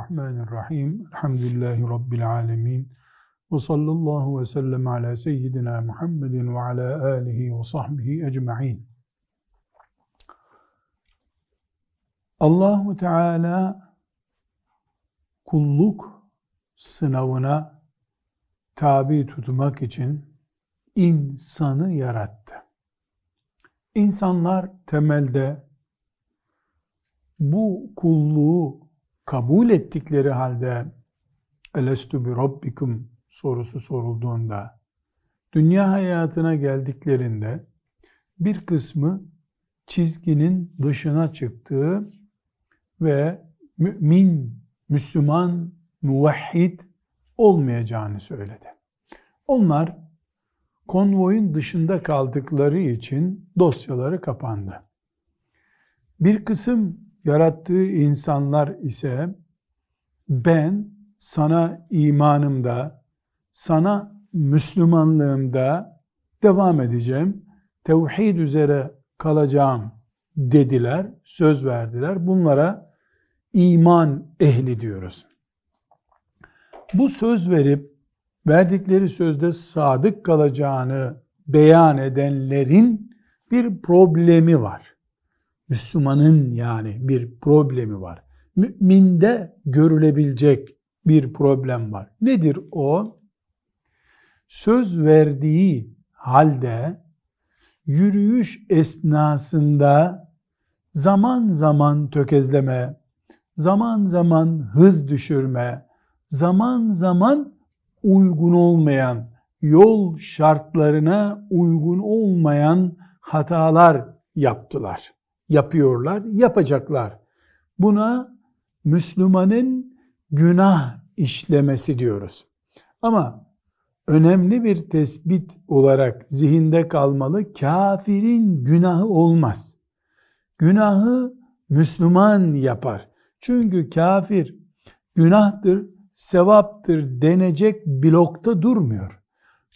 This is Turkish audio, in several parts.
Bismillahirrahmanirrahim. Elhamdülillahi Rabbil alemin. Ve sallallahu ve sellem ala seyyidina Muhammedin ve ala alihi ve sahbihi ecma'in. Allahu Teala kulluk sınavına tabi tutmak için insanı yarattı. İnsanlar temelde bu kulluğu kabul ettikleri halde Elestü bi Rabbikum sorusu sorulduğunda dünya hayatına geldiklerinde bir kısmı çizginin dışına çıktığı ve mümin, Müslüman, muvahhid olmayacağını söyledi. Onlar konvoyun dışında kaldıkları için dosyaları kapandı. Bir kısım yarattığı insanlar ise ben sana imanımda, sana Müslümanlığımda devam edeceğim, tevhid üzere kalacağım dediler, söz verdiler. Bunlara iman ehli diyoruz. Bu söz verip verdikleri sözde sadık kalacağını beyan edenlerin bir problemi var. Müslümanın yani bir problemi var. Müminde görülebilecek bir problem var. Nedir o? Söz verdiği halde yürüyüş esnasında zaman zaman tökezleme, zaman zaman hız düşürme, zaman zaman uygun olmayan, yol şartlarına uygun olmayan hatalar yaptılar yapıyorlar, yapacaklar. Buna Müslümanın günah işlemesi diyoruz. Ama önemli bir tespit olarak zihinde kalmalı. Kafirin günahı olmaz. Günahı Müslüman yapar. Çünkü kafir günahtır, sevaptır denecek blokta durmuyor.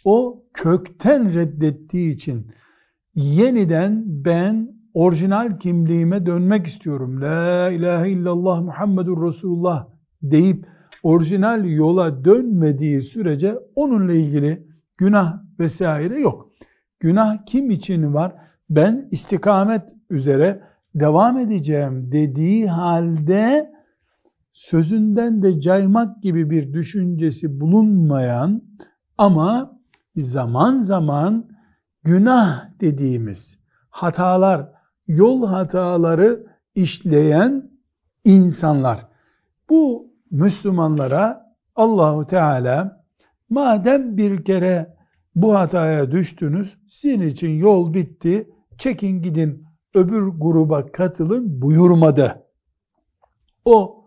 O kökten reddettiği için yeniden ben orijinal kimliğime dönmek istiyorum. La ilahe illallah Muhammedur Resulullah deyip orijinal yola dönmediği sürece onunla ilgili günah vesaire yok. Günah kim için var? Ben istikamet üzere devam edeceğim dediği halde sözünden de caymak gibi bir düşüncesi bulunmayan ama zaman zaman günah dediğimiz hatalar yol hataları işleyen insanlar. Bu Müslümanlara Allahu Teala madem bir kere bu hataya düştünüz, sizin için yol bitti, çekin gidin öbür gruba katılın buyurmadı. O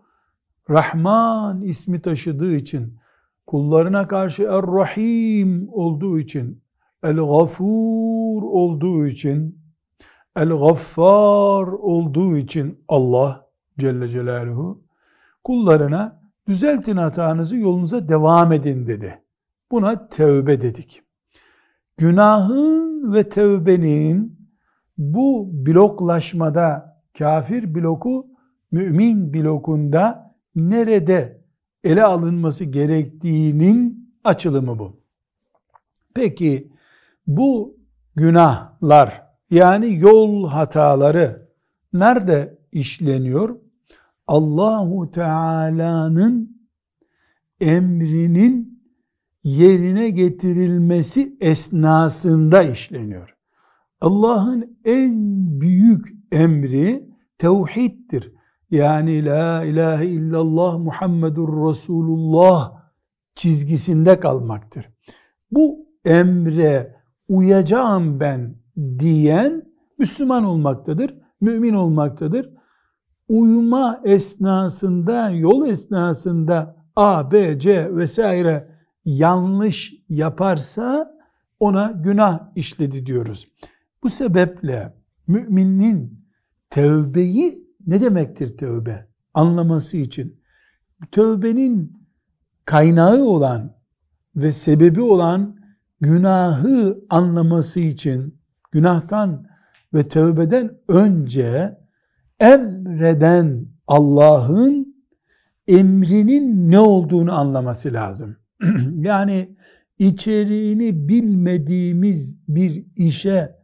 Rahman ismi taşıdığı için, kullarına karşı Er-Rahim olduğu için, El-Gafur olduğu için, El-Gaffar olduğu için Allah Celle Celaluhu kullarına düzeltin hatanızı yolunuza devam edin dedi. Buna tevbe dedik. Günahın ve tevbenin bu bloklaşmada kafir bloku mümin blokunda nerede ele alınması gerektiğinin açılımı bu. Peki bu günahlar yani yol hataları nerede işleniyor? Allahu Teala'nın emrinin yerine getirilmesi esnasında işleniyor. Allah'ın en büyük emri tevhiddir. Yani la ilahe illallah Muhammedur Resulullah çizgisinde kalmaktır. Bu emre uyacağım ben diyen Müslüman olmaktadır, mümin olmaktadır. Uyuma esnasında, yol esnasında A, B, C vesaire yanlış yaparsa ona günah işledi diyoruz. Bu sebeple müminin tövbeyi ne demektir tövbe? Anlaması için tövbenin kaynağı olan ve sebebi olan günahı anlaması için günahtan ve tövbeden önce emreden Allah'ın emrinin ne olduğunu anlaması lazım. yani içeriğini bilmediğimiz bir işe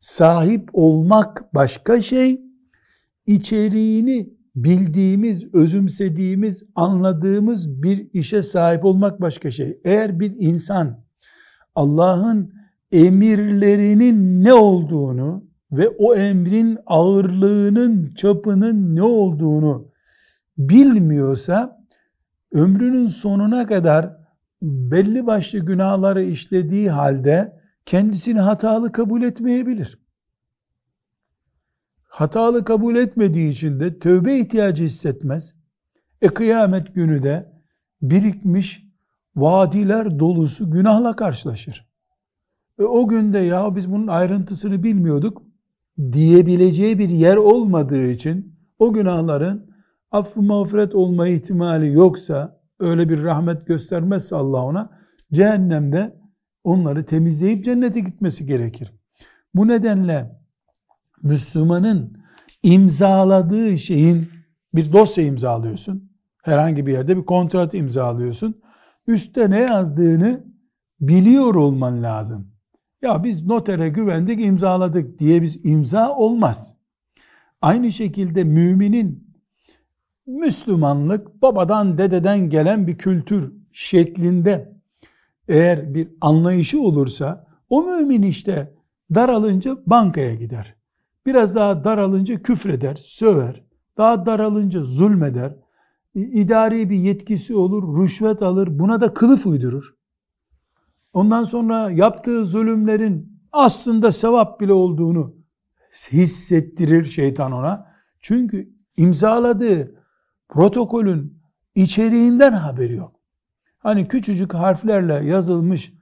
sahip olmak başka şey, içeriğini bildiğimiz, özümsediğimiz, anladığımız bir işe sahip olmak başka şey. Eğer bir insan Allah'ın emirlerinin ne olduğunu ve o emrin ağırlığının, çapının ne olduğunu bilmiyorsa ömrünün sonuna kadar belli başlı günahları işlediği halde kendisini hatalı kabul etmeyebilir. Hatalı kabul etmediği için de tövbe ihtiyacı hissetmez. E kıyamet günü de birikmiş vadiler dolusu günahla karşılaşır. E o günde ya biz bunun ayrıntısını bilmiyorduk diyebileceği bir yer olmadığı için o günahların affı mağfiret olma ihtimali yoksa öyle bir rahmet göstermezse Allah ona cehennemde onları temizleyip cennete gitmesi gerekir. Bu nedenle Müslümanın imzaladığı şeyin bir dosya imzalıyorsun. Herhangi bir yerde bir kontrat imzalıyorsun. Üste ne yazdığını biliyor olman lazım. Ya biz notere güvendik imzaladık diye biz imza olmaz. Aynı şekilde müminin Müslümanlık babadan dededen gelen bir kültür şeklinde eğer bir anlayışı olursa o mümin işte daralınca bankaya gider. Biraz daha daralınca küfreder, söver. Daha daralınca zulmeder. İdari bir yetkisi olur, rüşvet alır. Buna da kılıf uydurur. Ondan sonra yaptığı zulümlerin aslında sevap bile olduğunu hissettirir şeytan ona. Çünkü imzaladığı protokolün içeriğinden haberi yok. Hani küçücük harflerle yazılmış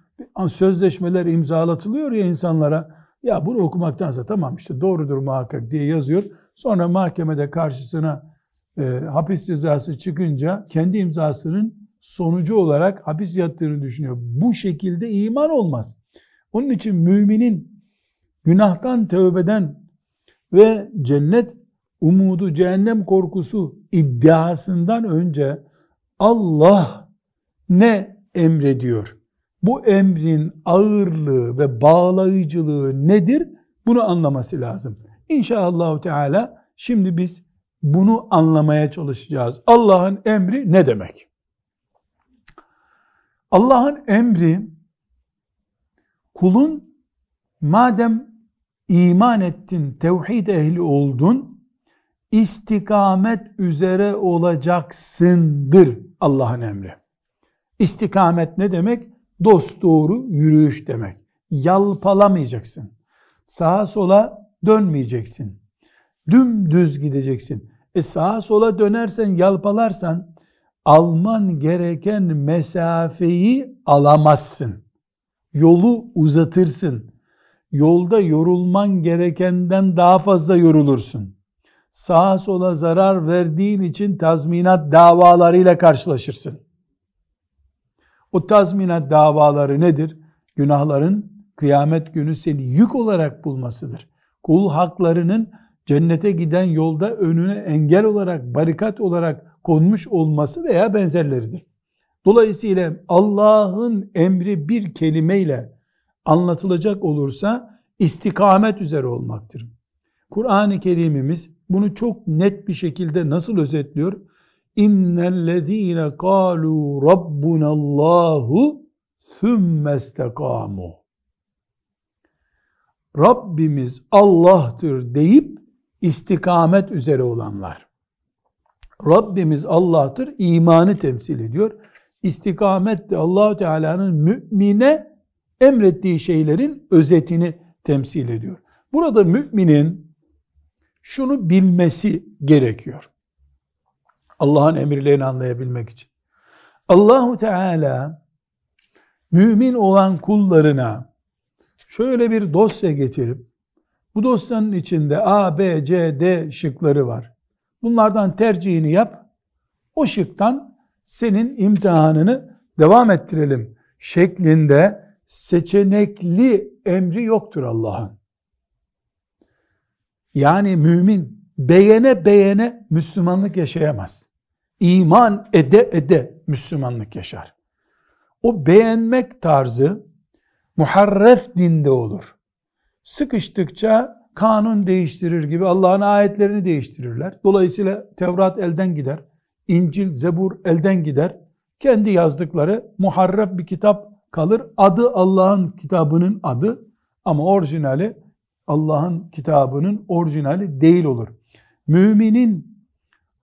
sözleşmeler imzalatılıyor ya insanlara. Ya bunu okumaktansa tamam işte doğrudur muhakkak diye yazıyor. Sonra mahkemede karşısına e, hapis cezası çıkınca kendi imzasının sonucu olarak hapis yattığını düşünüyor. Bu şekilde iman olmaz. Onun için müminin günahtan tövbeden ve cennet umudu, cehennem korkusu iddiasından önce Allah ne emrediyor? Bu emrin ağırlığı ve bağlayıcılığı nedir? Bunu anlaması lazım. İnşallah Teala şimdi biz bunu anlamaya çalışacağız. Allah'ın emri ne demek? Allah'ın emri kulun madem iman ettin, tevhid ehli oldun, istikamet üzere olacaksındır Allah'ın emri. İstikamet ne demek? Dost doğru yürüyüş demek. Yalpalamayacaksın. Sağa sola dönmeyeceksin. Dümdüz gideceksin. E sağa sola dönersen, yalpalarsan alman gereken mesafeyi alamazsın. Yolu uzatırsın. Yolda yorulman gerekenden daha fazla yorulursun. Sağa sola zarar verdiğin için tazminat davalarıyla karşılaşırsın. O tazminat davaları nedir? Günahların kıyamet günü seni yük olarak bulmasıdır. Kul haklarının cennete giden yolda önüne engel olarak, barikat olarak konmuş olması veya benzerleridir. Dolayısıyla Allah'ın emri bir kelimeyle anlatılacak olursa istikamet üzere olmaktır. Kur'an-ı Kerimimiz bunu çok net bir şekilde nasıl özetliyor? İnnellezîne kâlû rabbunallâhu thümmestekamu. Rabbimiz Allah'tır deyip istikamet üzere olanlar. Rabbimiz Allah'tır imanı temsil ediyor. İstikamet de Allahu Teala'nın mümine emrettiği şeylerin özetini temsil ediyor. Burada müminin şunu bilmesi gerekiyor. Allah'ın emirlerini anlayabilmek için. Allahu Teala mümin olan kullarına şöyle bir dosya getirip bu dosyanın içinde A, B, C, D şıkları var. Bunlardan tercihini yap. O şıktan senin imtihanını devam ettirelim şeklinde seçenekli emri yoktur Allah'ın. Yani mümin beğene beğene Müslümanlık yaşayamaz. iman ede ede Müslümanlık yaşar. O beğenmek tarzı muharref dinde olur. Sıkıştıkça kanun değiştirir gibi Allah'ın ayetlerini değiştirirler. Dolayısıyla Tevrat elden gider. İncil, Zebur elden gider. Kendi yazdıkları muharref bir kitap kalır. Adı Allah'ın kitabının adı ama orijinali Allah'ın kitabının orijinali değil olur. Müminin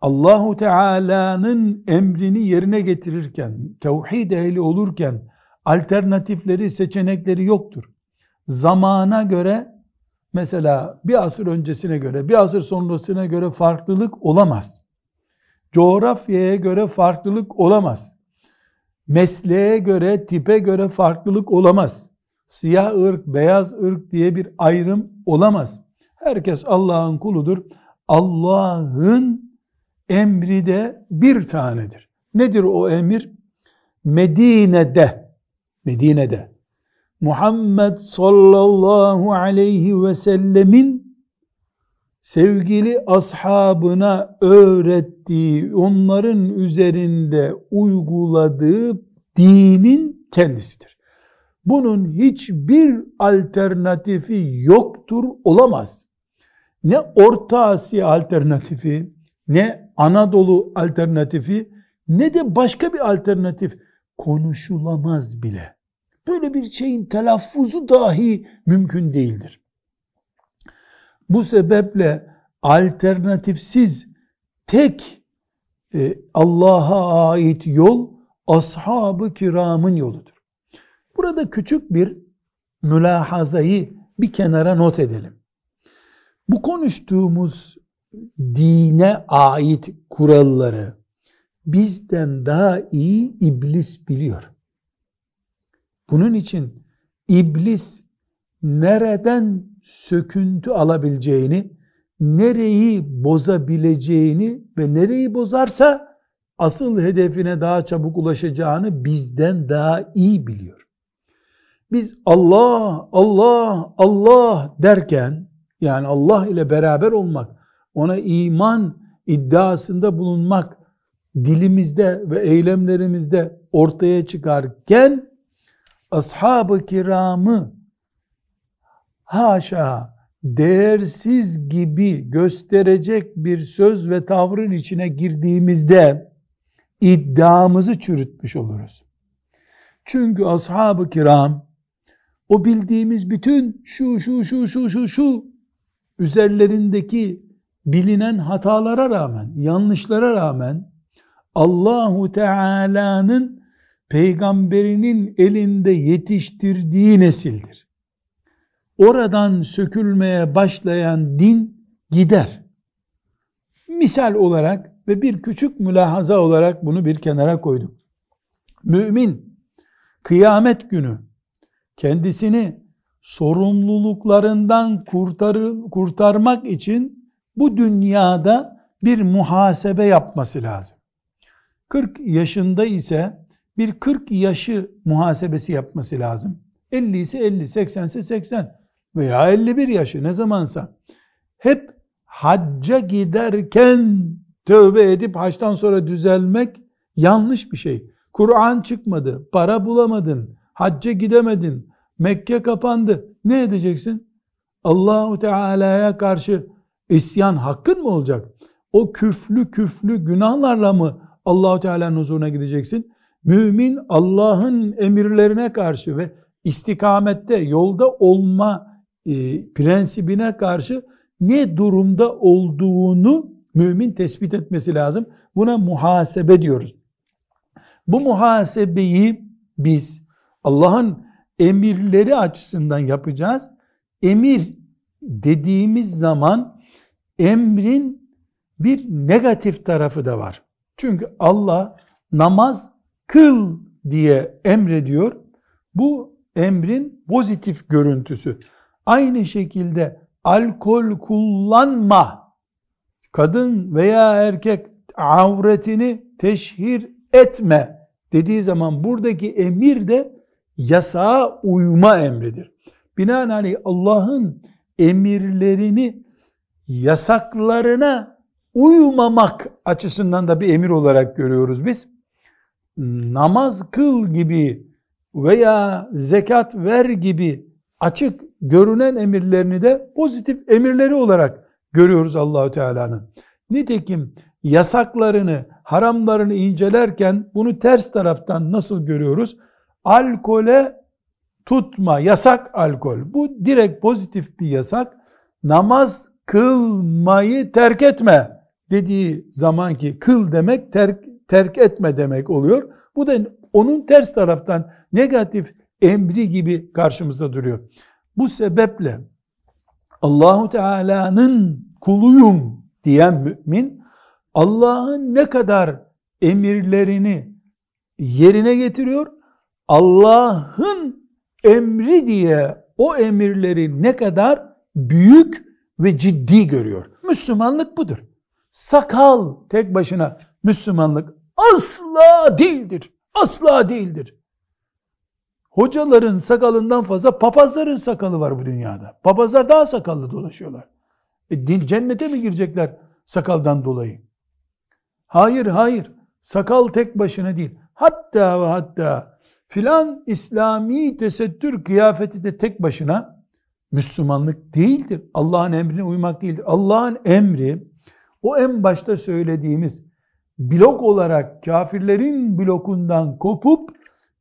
Allahu Teala'nın emrini yerine getirirken, tevhid ehli olurken alternatifleri, seçenekleri yoktur. Zamana göre mesela bir asır öncesine göre, bir asır sonrasına göre farklılık olamaz. Coğrafyaya göre farklılık olamaz. Mesleğe göre, tipe göre farklılık olamaz. Siyah ırk, beyaz ırk diye bir ayrım olamaz. Herkes Allah'ın kuludur. Allah'ın emri de bir tanedir. Nedir o emir? Medine'de, Medine'de Muhammed sallallahu aleyhi ve sellemin sevgili ashabına öğrettiği, onların üzerinde uyguladığı dinin kendisidir. Bunun hiçbir alternatifi yoktur, olamaz. Ne Orta Asya alternatifi, ne Anadolu alternatifi, ne de başka bir alternatif konuşulamaz bile. Böyle bir şeyin telaffuzu dahi mümkün değildir. Bu sebeple alternatifsiz tek e, Allah'a ait yol ashab-ı kiramın yoludur. Burada küçük bir mülahazayı bir kenara not edelim. Bu konuştuğumuz dine ait kuralları bizden daha iyi iblis biliyor. Bunun için iblis nereden söküntü alabileceğini, nereyi bozabileceğini ve nereyi bozarsa asıl hedefine daha çabuk ulaşacağını bizden daha iyi biliyor. Biz Allah, Allah, Allah derken yani Allah ile beraber olmak, ona iman iddiasında bulunmak dilimizde ve eylemlerimizde ortaya çıkarken ashab-ı kiramı haşa değersiz gibi gösterecek bir söz ve tavrın içine girdiğimizde iddiamızı çürütmüş oluruz. Çünkü ashab-ı kiram o bildiğimiz bütün şu şu şu şu şu şu üzerlerindeki bilinen hatalara rağmen, yanlışlara rağmen Allahu Teala'nın peygamberinin elinde yetiştirdiği nesildir. Oradan sökülmeye başlayan din gider. Misal olarak ve bir küçük mülahaza olarak bunu bir kenara koyduk. Mümin kıyamet günü kendisini sorumluluklarından kurtarı, kurtarmak için bu dünyada bir muhasebe yapması lazım. 40 yaşında ise bir 40 yaşı muhasebesi yapması lazım. 50 ise 50, 80 ise 80 veya 51 yaşı ne zamansa. Hep hacca giderken tövbe edip haçtan sonra düzelmek yanlış bir şey. Kur'an çıkmadı, para bulamadın, hacca gidemedin, Mekke kapandı. Ne edeceksin? Allahu Teala'ya karşı isyan hakkın mı olacak? O küflü küflü günahlarla mı Allahu Teala'nın huzuruna gideceksin? Mümin Allah'ın emirlerine karşı ve istikamette yolda olma e, prensibine karşı ne durumda olduğunu mümin tespit etmesi lazım. Buna muhasebe diyoruz. Bu muhasebeyi biz Allah'ın emirleri açısından yapacağız. Emir dediğimiz zaman emrin bir negatif tarafı da var. Çünkü Allah namaz kıl diye emrediyor. Bu emrin pozitif görüntüsü. Aynı şekilde alkol kullanma, kadın veya erkek avretini teşhir etme dediği zaman buradaki emir de yasağa uyma emridir. Binaenaleyh Allah'ın emirlerini yasaklarına uyumamak açısından da bir emir olarak görüyoruz biz. Namaz kıl gibi veya zekat ver gibi açık görünen emirlerini de pozitif emirleri olarak görüyoruz Allahü Teala'nın. Nitekim yasaklarını, haramlarını incelerken bunu ters taraftan nasıl görüyoruz? Alkole tutma, yasak alkol. Bu direkt pozitif bir yasak. Namaz kılmayı terk etme dediği zaman ki kıl demek terk, terk etme demek oluyor. Bu da onun ters taraftan negatif emri gibi karşımızda duruyor. Bu sebeple Allahu Teala'nın kuluyum diyen mümin Allah'ın ne kadar emirlerini yerine getiriyor. Allah'ın emri diye o emirleri ne kadar büyük ve ciddi görüyor. Müslümanlık budur. Sakal tek başına Müslümanlık asla değildir. Asla değildir. Hocaların sakalından fazla papazların sakalı var bu dünyada. Papazlar daha sakallı dolaşıyorlar. E, din, cennete mi girecekler sakaldan dolayı? Hayır hayır. Sakal tek başına değil. Hatta ve hatta filan İslami tesettür kıyafeti de tek başına Müslümanlık değildir. Allah'ın emrine uymak değildir. Allah'ın emri o en başta söylediğimiz blok olarak kafirlerin blokundan kopup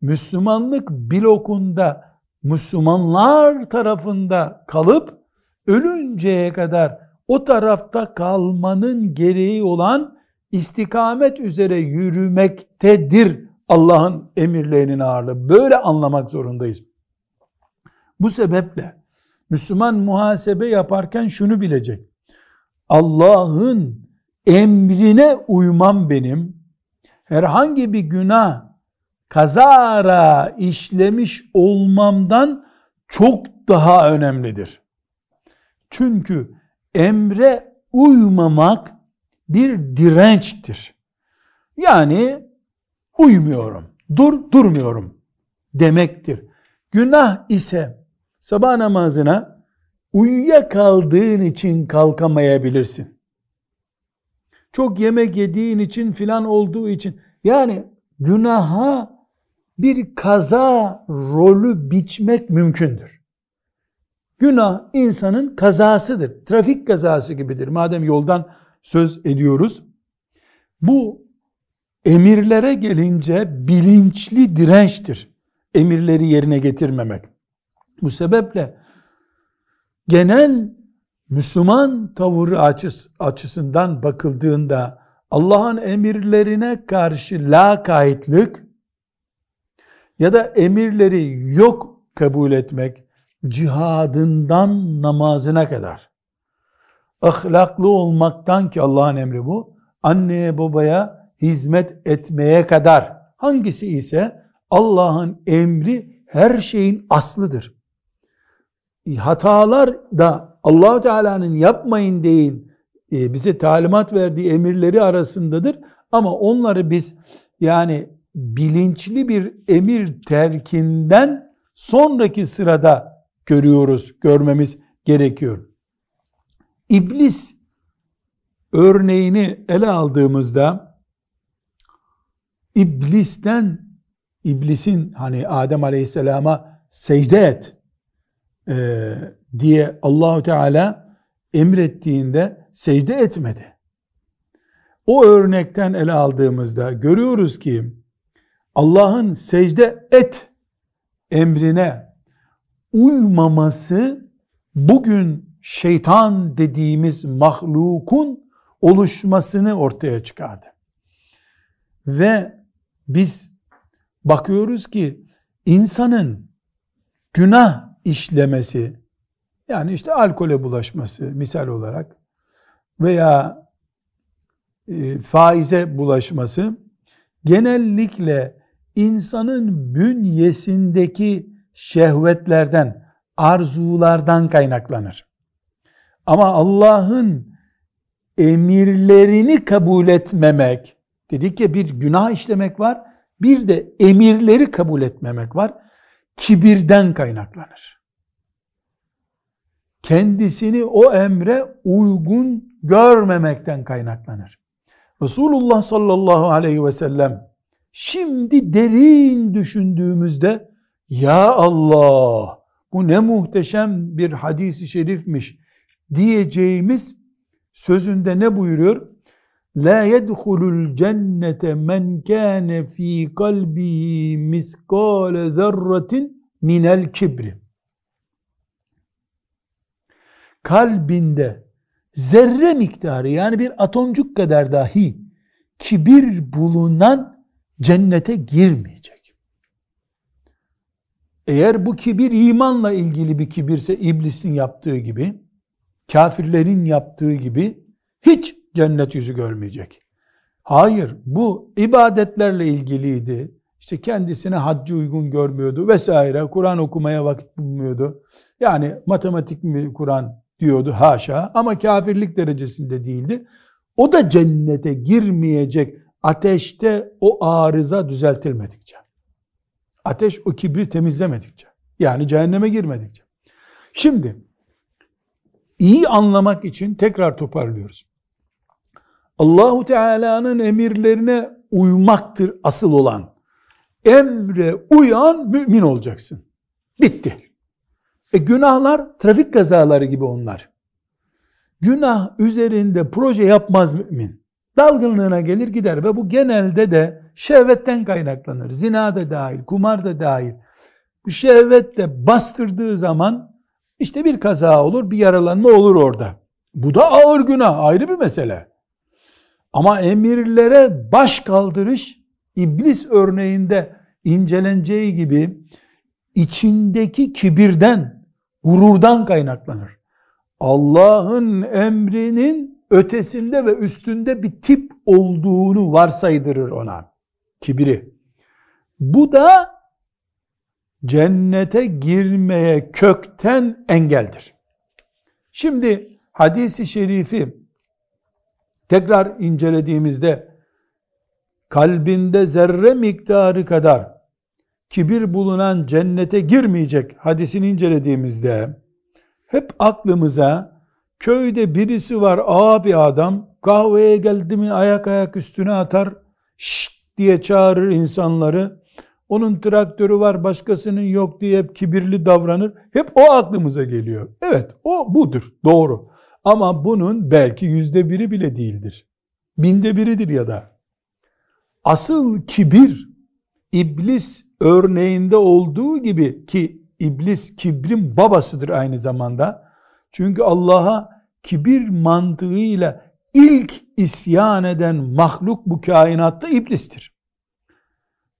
Müslümanlık blokunda Müslümanlar tarafında kalıp ölünceye kadar o tarafta kalmanın gereği olan istikamet üzere yürümektedir Allah'ın emirlerinin ağırlığı. Böyle anlamak zorundayız. Bu sebeple Müslüman muhasebe yaparken şunu bilecek. Allah'ın emrine uymam benim herhangi bir günah kazara işlemiş olmamdan çok daha önemlidir. Çünkü emre uymamak bir dirençtir. Yani uymuyorum, dur durmuyorum demektir. Günah ise sabah namazına uyuya kaldığın için kalkamayabilirsin. Çok yemek yediğin için filan olduğu için yani günaha bir kaza rolü biçmek mümkündür. Günah insanın kazasıdır. Trafik kazası gibidir. Madem yoldan söz ediyoruz. Bu emirlere gelince bilinçli dirençtir. Emirleri yerine getirmemek. Bu sebeple genel Müslüman tavırı açısından bakıldığında Allah'ın emirlerine karşı lakaytlık ya da emirleri yok kabul etmek cihadından namazına kadar ahlaklı olmaktan ki Allah'ın emri bu anneye babaya hizmet etmeye kadar hangisi ise Allah'ın emri her şeyin aslıdır. Hatalar da allah Teala'nın yapmayın deyin e, bize talimat verdiği emirleri arasındadır. Ama onları biz yani bilinçli bir emir terkinden sonraki sırada görüyoruz, görmemiz gerekiyor. İblis örneğini ele aldığımızda iblisten iblisin hani Adem Aleyhisselam'a secde et e, diye Allahu Teala emrettiğinde secde etmedi. O örnekten ele aldığımızda görüyoruz ki Allah'ın secde et emrine uymaması bugün şeytan dediğimiz mahlukun oluşmasını ortaya çıkardı. Ve biz bakıyoruz ki insanın günah işlemesi yani işte alkole bulaşması misal olarak veya e, faize bulaşması genellikle insanın bünyesindeki şehvetlerden, arzulardan kaynaklanır. Ama Allah'ın emirlerini kabul etmemek, dedik ya bir günah işlemek var, bir de emirleri kabul etmemek var, kibirden kaynaklanır. Kendisini o emre uygun görmemekten kaynaklanır. Resulullah sallallahu aleyhi ve sellem şimdi derin düşündüğümüzde ya Allah bu ne muhteşem bir hadisi şerifmiş diyeceğimiz sözünde ne buyuruyor? La yedhulul cennete men kâne fî kalbihi miskâle zerratin minel kibri. Kalbinde zerre miktarı yani bir atomcuk kadar dahi kibir bulunan cennete girmeyecek. Eğer bu kibir imanla ilgili bir kibirse iblisin yaptığı gibi, kafirlerin yaptığı gibi hiç cennet yüzü görmeyecek. Hayır, bu ibadetlerle ilgiliydi. İşte kendisine haccı uygun görmüyordu vesaire. Kur'an okumaya vakit bulmuyordu. Yani matematik mi Kur'an diyordu haşa ama kafirlik derecesinde değildi. O da cennete girmeyecek ateşte o arıza düzeltilmedikçe. Ateş o kibri temizlemedikçe. Yani cehenneme girmedikçe. Şimdi iyi anlamak için tekrar toparlıyoruz. Allahu Teala'nın emirlerine uymaktır asıl olan. Emre uyan mümin olacaksın. Bitti. E günahlar trafik kazaları gibi onlar. Günah üzerinde proje yapmaz mümin. Dalgınlığına gelir gider ve bu genelde de şehvetten kaynaklanır. Zina da dahil, kumar da dahil. Bu şehvetle bastırdığı zaman işte bir kaza olur, bir yaralanma olur orada. Bu da ağır günah, ayrı bir mesele. Ama emirlere baş kaldırış, iblis örneğinde inceleneceği gibi içindeki kibirden, gururdan kaynaklanır. Allah'ın emrinin ötesinde ve üstünde bir tip olduğunu varsaydırır ona. Kibiri. Bu da cennete girmeye kökten engeldir. Şimdi hadisi şerifi tekrar incelediğimizde kalbinde zerre miktarı kadar kibir bulunan cennete girmeyecek hadisini incelediğimizde hep aklımıza köyde birisi var abi adam kahveye geldi mi ayak ayak üstüne atar şşt diye çağırır insanları onun traktörü var başkasının yok diye hep kibirli davranır. Hep o aklımıza geliyor. Evet o budur doğru. Ama bunun belki yüzde biri bile değildir. Binde biridir ya da. Asıl kibir iblis örneğinde olduğu gibi ki iblis kibrin babasıdır aynı zamanda. Çünkü Allah'a kibir mantığıyla ilk isyan eden mahluk bu kainatta iblistir.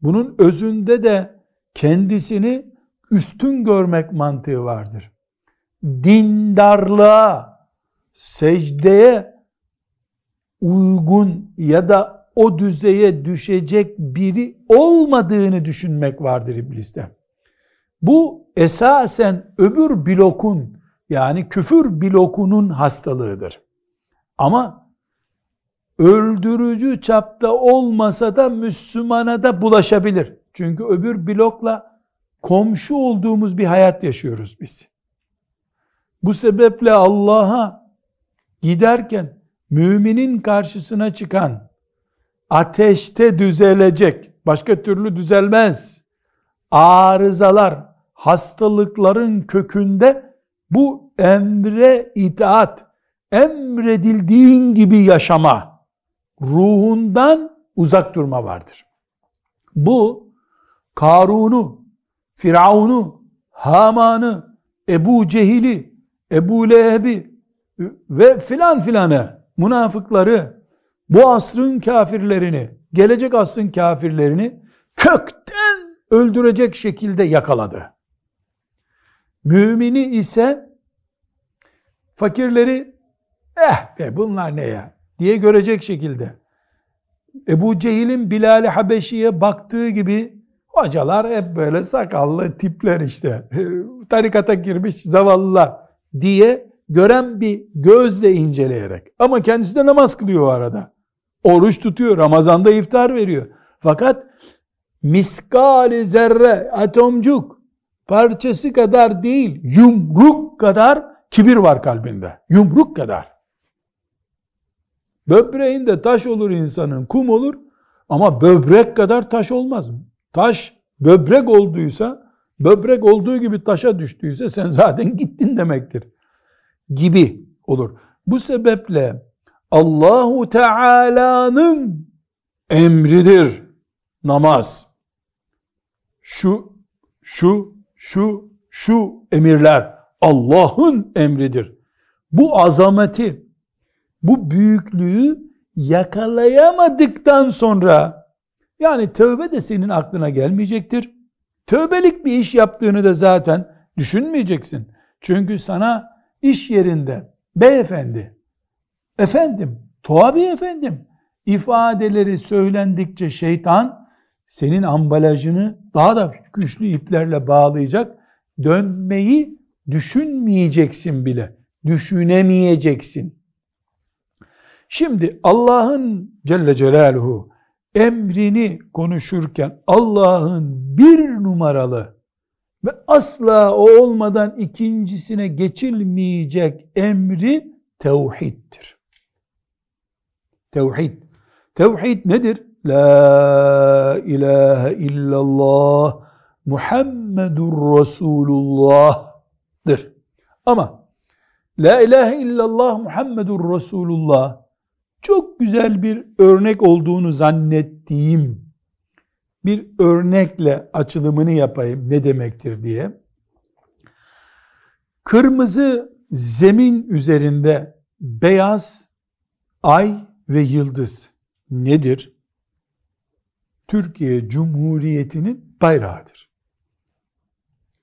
Bunun özünde de kendisini üstün görmek mantığı vardır. Dindarlığa, secdeye uygun ya da o düzeye düşecek biri olmadığını düşünmek vardır ibliste. Bu esasen öbür blokun yani küfür blokunun hastalığıdır. Ama öldürücü çapta olmasa da Müslümana da bulaşabilir. Çünkü öbür blokla komşu olduğumuz bir hayat yaşıyoruz biz. Bu sebeple Allah'a giderken müminin karşısına çıkan ateşte düzelecek, başka türlü düzelmez. Arızalar, hastalıkların kökünde bu emre itaat, emredildiğin gibi yaşama, ruhundan uzak durma vardır. Bu Karun'u, Firavun'u, Haman'ı, Ebu Cehil'i, Ebu Leheb'i ve filan filanı, münafıkları, bu asrın kafirlerini, gelecek asrın kafirlerini kökten öldürecek şekilde yakaladı. Mümini ise fakirleri eh be bunlar ne ya diye görecek şekilde. Ebu Cehil'in Bilal-i Habeşi'ye baktığı gibi hocalar hep böyle sakallı tipler işte. Tarikata girmiş zavallılar diye gören bir gözle inceleyerek. Ama kendisi de namaz kılıyor o arada. Oruç tutuyor. Ramazan'da iftar veriyor. Fakat miskali zerre, atomcuk parçası kadar değil, yumruk kadar kibir var kalbinde. Yumruk kadar. Böbreğinde taş olur insanın, kum olur ama böbrek kadar taş olmaz. Taş böbrek olduysa, böbrek olduğu gibi taşa düştüyse sen zaten gittin demektir. Gibi olur. Bu sebeple Allahu Teala'nın emridir namaz. Şu, şu, şu, şu emirler Allah'ın emridir. Bu azameti, bu büyüklüğü yakalayamadıktan sonra yani tövbe de senin aklına gelmeyecektir. Tövbelik bir iş yaptığını da zaten düşünmeyeceksin. Çünkü sana iş yerinde beyefendi, efendim, tuhabi efendim ifadeleri söylendikçe şeytan senin ambalajını daha da güçlü iplerle bağlayacak. Dönmeyi düşünmeyeceksin bile. Düşünemeyeceksin. Şimdi Allah'ın Celle Celaluhu emrini konuşurken Allah'ın bir numaralı ve asla o olmadan ikincisine geçilmeyecek emri tevhiddir. Tevhid. Tevhid nedir? La ilahe illallah Muhammedur Resulullah'dır. Ama La ilahe illallah Muhammedur Resulullah çok güzel bir örnek olduğunu zannettiğim bir örnekle açılımını yapayım ne demektir diye. Kırmızı zemin üzerinde beyaz ay ve yıldız nedir? Türkiye Cumhuriyeti'nin bayrağıdır.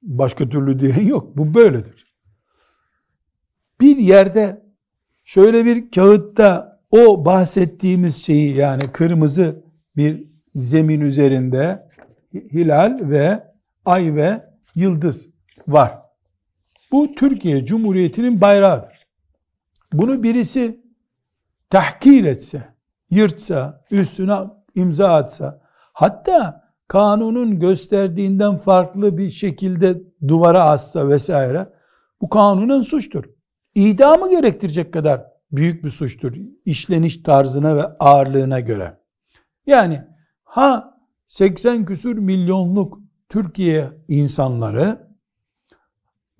Başka türlü diyen yok. Bu böyledir. Bir yerde şöyle bir kağıtta o bahsettiğimiz şeyi yani kırmızı bir zemin üzerinde hilal ve ay ve yıldız var. Bu Türkiye Cumhuriyeti'nin bayrağıdır. Bunu birisi tahkir etse, yırtsa, üstüne imza atsa, hatta kanunun gösterdiğinden farklı bir şekilde duvara assa vesaire, bu kanunun suçtur. İdamı gerektirecek kadar büyük bir suçtur. işleniş tarzına ve ağırlığına göre. Yani ha 80 küsür milyonluk Türkiye insanları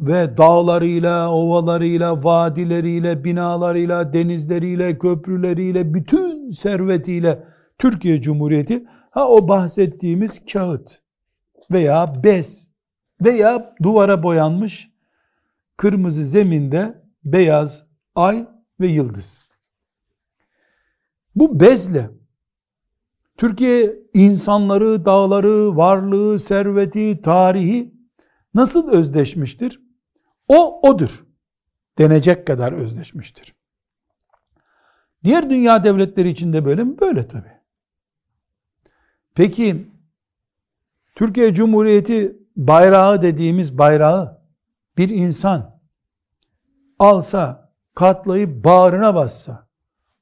ve dağlarıyla, ovalarıyla, vadileriyle, binalarıyla, denizleriyle, köprüleriyle, bütün servetiyle Türkiye Cumhuriyeti ha o bahsettiğimiz kağıt veya bez veya duvara boyanmış kırmızı zeminde beyaz ay ve yıldız. Bu bezle Türkiye insanları, dağları, varlığı, serveti, tarihi nasıl özdeşmiştir? O odur. Denecek kadar özdeşmiştir. Diğer dünya devletleri içinde böyle mi? Böyle tabi. Peki Türkiye Cumhuriyeti bayrağı dediğimiz bayrağı bir insan alsa, katlayıp bağrına bassa,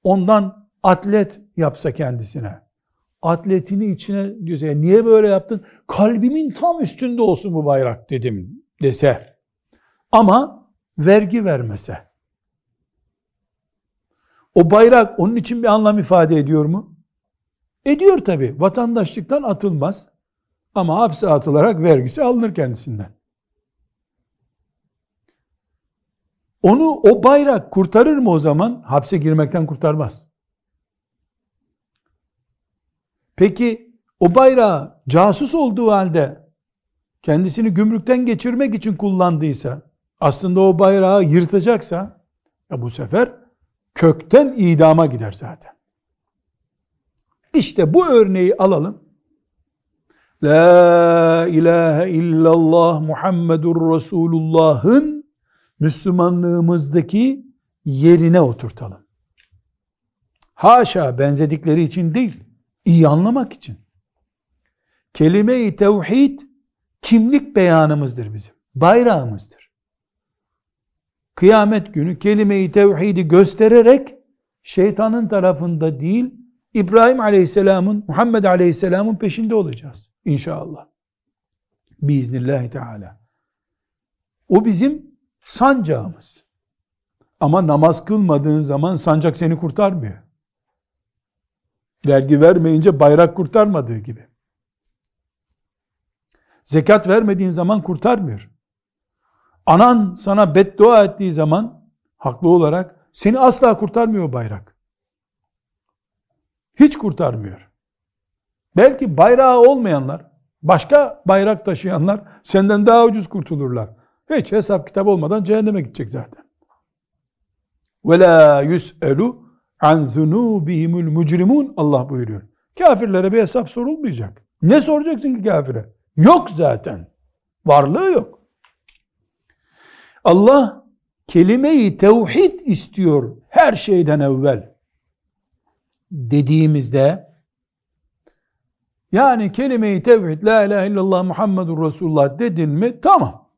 ondan atlet yapsa kendisine, atletini içine diyorsa, niye böyle yaptın? Kalbimin tam üstünde olsun bu bayrak dedim dese. Ama vergi vermese. O bayrak onun için bir anlam ifade ediyor mu? Ediyor tabi. Vatandaşlıktan atılmaz. Ama hapse atılarak vergisi alınır kendisinden. Onu o bayrak kurtarır mı o zaman? Hapse girmekten kurtarmaz. Peki o bayrağı casus olduğu halde kendisini gümrükten geçirmek için kullandıysa, aslında o bayrağı yırtacaksa, ya bu sefer kökten idama gider zaten. İşte bu örneği alalım. La ilahe illallah Muhammedur Resulullah'ın Müslümanlığımızdaki yerine oturtalım. Haşa benzedikleri için değil, iyi anlamak için. Kelime-i tevhid kimlik beyanımızdır bizim. Bayrağımızdır. Kıyamet günü kelime-i tevhidi göstererek şeytanın tarafında değil, İbrahim Aleyhisselam'ın, Muhammed Aleyhisselam'ın peşinde olacağız. İnşallah. Biiznillahü Teala. O bizim sancağımız. Ama namaz kılmadığın zaman sancak seni kurtarmıyor. Vergi vermeyince bayrak kurtarmadığı gibi. Zekat vermediğin zaman kurtarmıyor. Anan sana beddua ettiği zaman haklı olarak seni asla kurtarmıyor bayrak. Hiç kurtarmıyor. Belki bayrağı olmayanlar, başka bayrak taşıyanlar senden daha ucuz kurtulurlar. Hiç hesap kitap olmadan cehenneme gidecek zaten. La yus'elu an zunubihimul mucrimun Allah buyuruyor. Kafirlere bir hesap sorulmayacak. Ne soracaksın ki kafire? Yok zaten. Varlığı yok. Allah kelimeyi tevhid istiyor her şeyden evvel dediğimizde yani kelimeyi tevhid la ilahe illallah Muhammedur Resulullah dedin mi tamam.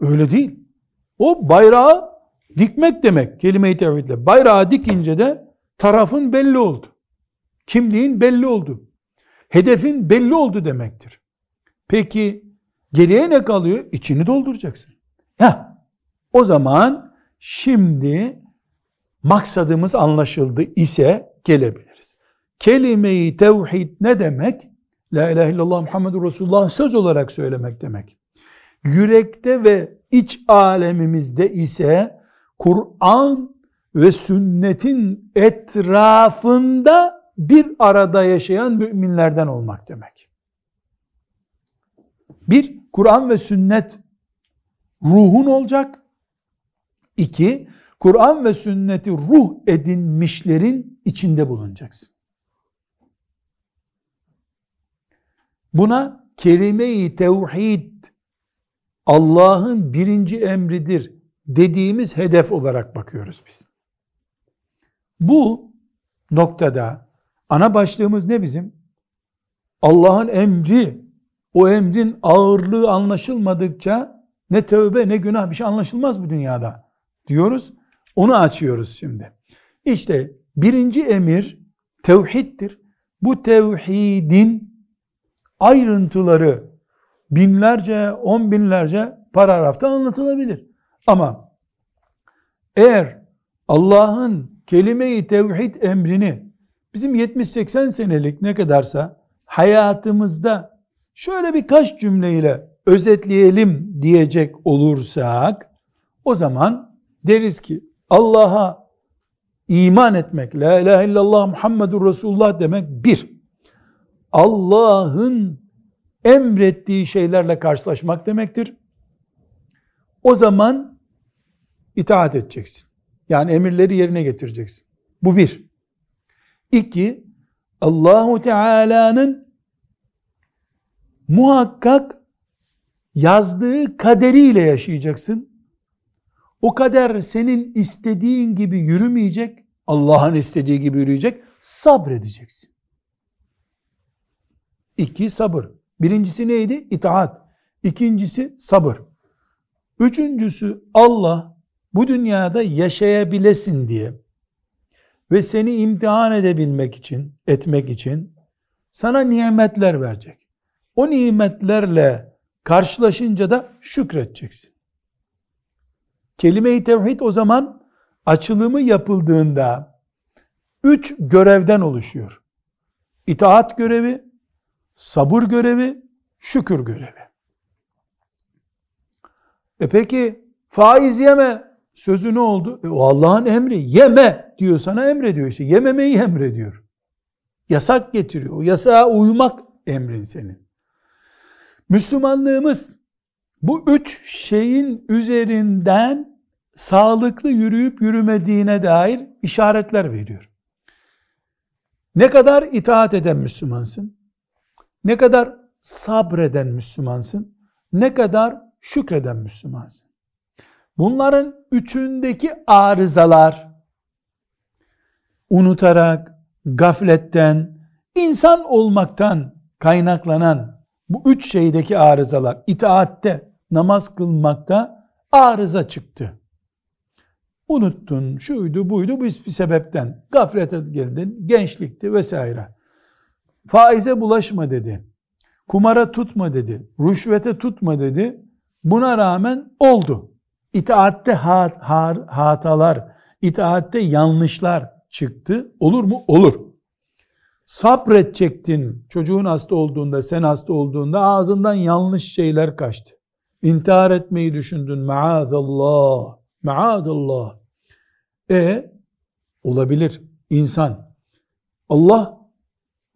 Öyle değil. O bayrağı dikmek demek kelime-i tevhidle. Bayrağı dikince de tarafın belli oldu. Kimliğin belli oldu. Hedefin belli oldu demektir. Peki geriye ne kalıyor? İçini dolduracaksın. Ya o zaman şimdi maksadımız anlaşıldı ise gelebiliriz. Kelime-i tevhid ne demek? La ilahe illallah Muhammedur Resulullah söz olarak söylemek demek. Yürekte ve iç alemimizde ise Kur'an ve sünnetin etrafında bir arada yaşayan müminlerden olmak demek. Bir, Kur'an ve sünnet ruhun olacak. İki, Kur'an ve sünneti ruh edinmişlerin içinde bulunacaksın. Buna kelime-i tevhid Allah'ın birinci emridir dediğimiz hedef olarak bakıyoruz biz. Bu noktada ana başlığımız ne bizim? Allah'ın emri, o emrin ağırlığı anlaşılmadıkça ne tövbe ne günah bir şey anlaşılmaz bu dünyada diyoruz. Onu açıyoruz şimdi. İşte birinci emir tevhiddir. Bu tevhidin ayrıntıları binlerce, on binlerce paragrafta anlatılabilir. Ama eğer Allah'ın kelime-i tevhid emrini bizim 70-80 senelik ne kadarsa hayatımızda şöyle birkaç cümleyle özetleyelim diyecek olursak o zaman deriz ki Allah'a iman etmek, la ilahe illallah Muhammedur Resulullah demek bir, Allah'ın emrettiği şeylerle karşılaşmak demektir. O zaman itaat edeceksin. Yani emirleri yerine getireceksin. Bu bir. İki, Allahu Teala'nın muhakkak yazdığı kaderiyle yaşayacaksın. O kader senin istediğin gibi yürümeyecek. Allah'ın istediği gibi yürüyecek. Sabredeceksin. İki sabır. Birincisi neydi? İtaat. İkincisi sabır. Üçüncüsü Allah bu dünyada yaşayabilesin diye ve seni imtihan edebilmek için, etmek için sana nimetler verecek. O nimetlerle karşılaşınca da şükredeceksin. Kelime-i tevhid o zaman açılımı yapıldığında üç görevden oluşuyor. İtaat görevi, sabır görevi, şükür görevi. E peki faiz yeme sözü ne oldu? E o Allah'ın emri. Yeme diyor sana emrediyor işte. Yememeyi emrediyor. Yasak getiriyor. O yasağa uymak emrin senin. Müslümanlığımız bu üç şeyin üzerinden sağlıklı yürüyüp yürümediğine dair işaretler veriyor. Ne kadar itaat eden Müslümansın? Ne kadar sabreden Müslümansın? Ne kadar şükreden Müslümansın? Bunların üçündeki arızalar unutarak, gafletten, insan olmaktan kaynaklanan bu üç şeydeki arızalar itaatte, namaz kılmakta arıza çıktı. Unuttun, şuydu, buydu, bu bir sebepten. Gaflete geldin, gençlikti vesaire. Faize bulaşma dedi. Kumara tutma dedi. Rüşvete tutma dedi. Buna rağmen oldu. İtaatte hat, har, hatalar İtaatte yanlışlar çıktı. Olur mu? Olur. Sabredecektin. Çocuğun hasta olduğunda, sen hasta olduğunda ağzından yanlış şeyler kaçtı. İntihar etmeyi düşündün. Maazallah. Maazallah. E olabilir. İnsan. Allah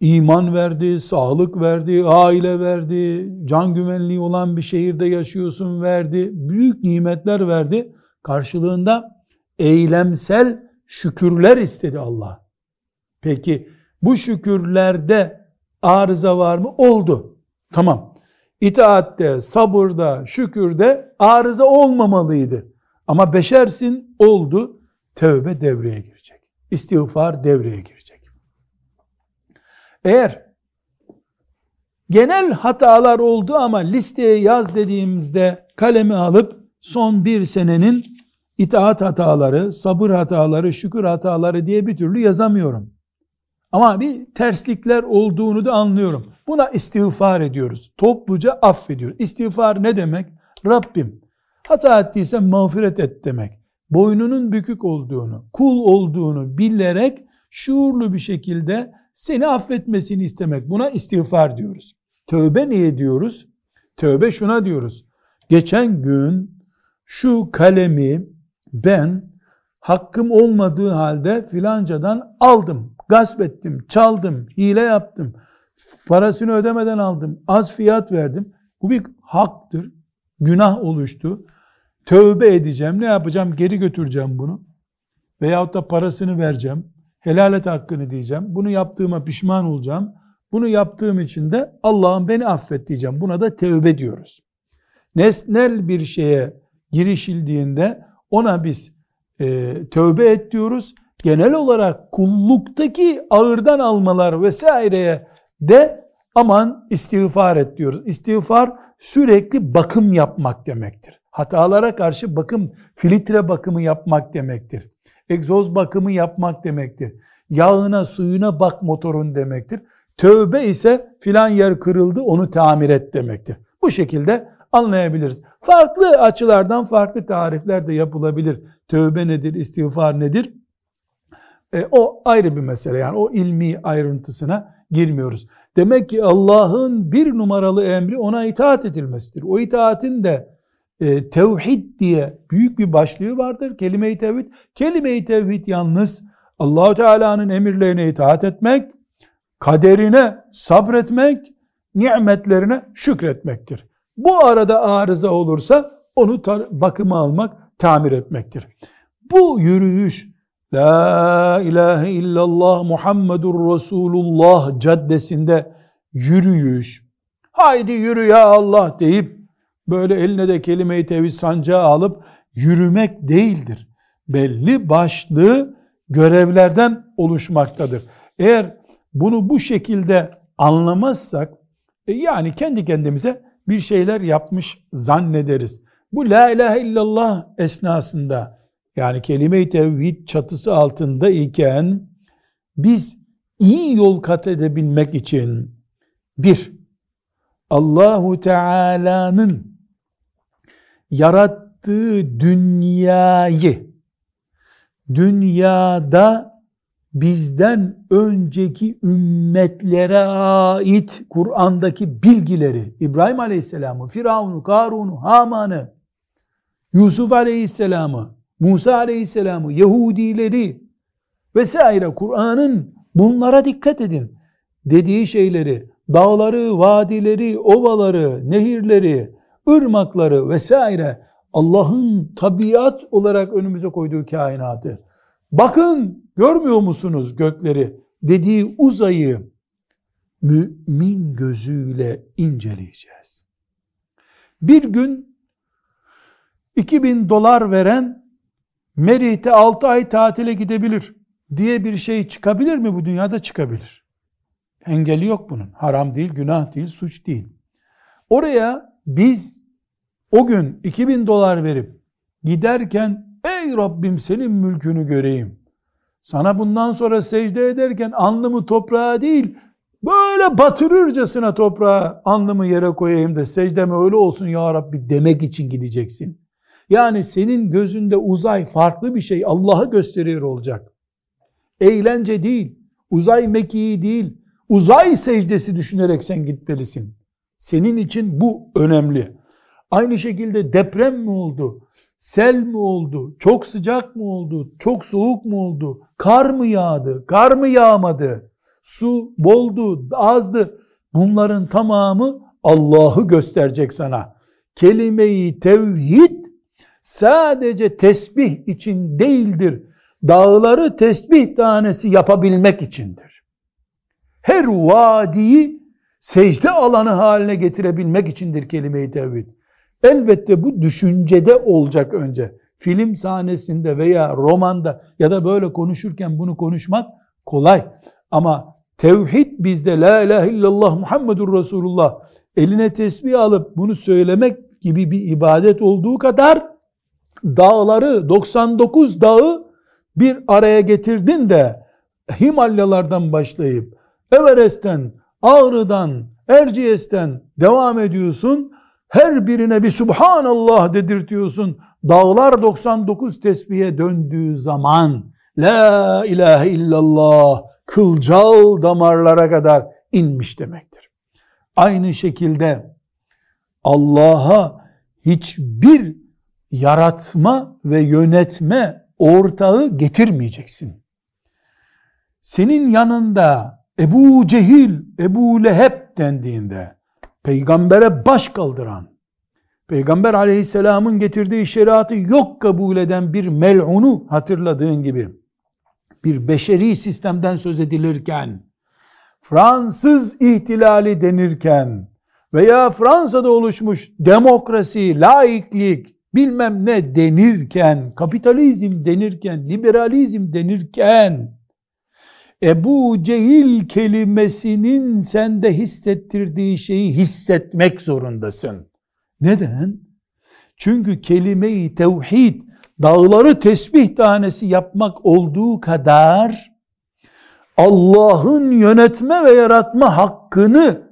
iman verdi, sağlık verdi, aile verdi, can güvenliği olan bir şehirde yaşıyorsun verdi. Büyük nimetler verdi. Karşılığında eylemsel şükürler istedi Allah. Peki bu şükürlerde arıza var mı? Oldu. Tamam. İtaatte, sabırda, şükürde arıza olmamalıydı. Ama beşersin oldu. Tövbe devreye girecek. İstiğfar devreye girecek. Eğer genel hatalar oldu ama listeye yaz dediğimizde kalemi alıp son bir senenin itaat hataları, sabır hataları, şükür hataları diye bir türlü yazamıyorum. Ama bir terslikler olduğunu da anlıyorum. Buna istiğfar ediyoruz. Topluca affediyoruz. İstiğfar ne demek? Rabbim hata ettiysen mağfiret et demek. Boynunun bükük olduğunu, kul olduğunu bilerek şuurlu bir şekilde seni affetmesini istemek. Buna istiğfar diyoruz. Tövbe niye diyoruz? Tövbe şuna diyoruz. Geçen gün şu kalemi ben hakkım olmadığı halde filancadan aldım, gasp ettim, çaldım, hile yaptım, parasını ödemeden aldım, az fiyat verdim. Bu bir haktır, günah oluştu. Tövbe edeceğim, ne yapacağım? Geri götüreceğim bunu. Veyahut da parasını vereceğim, helal et hakkını diyeceğim. Bunu yaptığıma pişman olacağım. Bunu yaptığım için de Allah'ım beni affet diyeceğim. Buna da tövbe diyoruz. Nesnel bir şeye girişildiğinde ona biz e, tövbe et diyoruz. Genel olarak kulluktaki ağırdan almalar vesaireye de aman istiğfar et diyoruz. İstiğfar sürekli bakım yapmak demektir. Hatalara karşı bakım, filtre bakımı yapmak demektir. Egzoz bakımı yapmak demektir. Yağına, suyuna bak motorun demektir. Tövbe ise filan yer kırıldı onu tamir et demektir. Bu şekilde anlayabiliriz. Farklı açılardan farklı tarifler de yapılabilir. Tövbe nedir, istiğfar nedir? E, o ayrı bir mesele yani o ilmi ayrıntısına girmiyoruz. Demek ki Allah'ın bir numaralı emri ona itaat edilmesidir. O itaatin de e, tevhid diye büyük bir başlığı vardır. Kelime-i tevhid. Kelime-i tevhid yalnız Allahu Teala'nın emirlerine itaat etmek, kaderine sabretmek, nimetlerine şükretmektir. Bu arada arıza olursa onu bakıma almak, tamir etmektir. Bu yürüyüş La ilahe illallah Muhammedur Resulullah caddesinde yürüyüş, haydi yürü ya Allah deyip böyle eline de kelime-i tevhid sancağı alıp yürümek değildir. Belli başlı görevlerden oluşmaktadır. Eğer bunu bu şekilde anlamazsak e yani kendi kendimize bir şeyler yapmış zannederiz. Bu la ilahe illallah esnasında yani kelime-i tevhid çatısı altında iken biz iyi yol kat edebilmek için bir Allahu Teala'nın yarattığı dünyayı. Dünyada bizden önceki ümmetlere ait Kur'an'daki bilgileri, İbrahim Aleyhisselam'ı, Firavun'u, Karun'u, Haman'ı, Yusuf Aleyhisselam'ı, Musa Aleyhisselam'ı, Yahudileri vesaire Kur'an'ın bunlara dikkat edin dediği şeyleri, dağları, vadileri, ovaları, nehirleri, ırmakları vesaire Allah'ın tabiat olarak önümüze koyduğu kainatı bakın görmüyor musunuz gökleri dediği uzayı mümin gözüyle inceleyeceğiz. Bir gün 2000 dolar veren Merih'te 6 ay tatile gidebilir diye bir şey çıkabilir mi bu dünyada? Çıkabilir. Engeli yok bunun. Haram değil, günah değil, suç değil. Oraya biz o gün 2000 dolar verip giderken ey Rabbim senin mülkünü göreyim. Sana bundan sonra secde ederken alnımı toprağa değil böyle batırırcasına toprağa alnımı yere koyayım da secdeme öyle olsun ya Rabbi demek için gideceksin. Yani senin gözünde uzay farklı bir şey Allah'ı gösteriyor olacak. Eğlence değil, uzay mekiği değil, uzay secdesi düşünerek sen gitmelisin. Senin için bu önemli. Aynı şekilde deprem mi oldu? Sel mi oldu? Çok sıcak mı oldu? Çok soğuk mu oldu? Kar mı yağdı? Kar mı yağmadı? Su boldu, azdı. Bunların tamamı Allah'ı gösterecek sana. Kelimeyi tevhid sadece tesbih için değildir. Dağları tesbih tanesi yapabilmek içindir. Her vadiyi secde alanı haline getirebilmek içindir kelime-i tevhid. Elbette bu düşüncede olacak önce. Film sahnesinde veya romanda ya da böyle konuşurken bunu konuşmak kolay. Ama tevhid bizde la ilahe illallah Muhammedur Resulullah eline tesbih alıp bunu söylemek gibi bir ibadet olduğu kadar dağları 99 dağı bir araya getirdin de Himalyalardan başlayıp Everest'ten, Ağrı'dan, Erciyes'ten devam ediyorsun. Her birine bir Subhanallah dedirtiyorsun. Dağlar 99 tesbihe döndüğü zaman La ilahe illallah kılcal damarlara kadar inmiş demektir. Aynı şekilde Allah'a hiçbir yaratma ve yönetme ortağı getirmeyeceksin. Senin yanında Ebu Cehil, Ebu Leheb dendiğinde peygambere baş kaldıran, peygamber aleyhisselamın getirdiği şeriatı yok kabul eden bir mel'unu hatırladığın gibi bir beşeri sistemden söz edilirken Fransız ihtilali denirken veya Fransa'da oluşmuş demokrasi, laiklik, bilmem ne denirken, kapitalizm denirken, liberalizm denirken, Ebu Cehil kelimesinin sende hissettirdiği şeyi hissetmek zorundasın. Neden? Çünkü kelime-i tevhid dağları tesbih tanesi yapmak olduğu kadar Allah'ın yönetme ve yaratma hakkını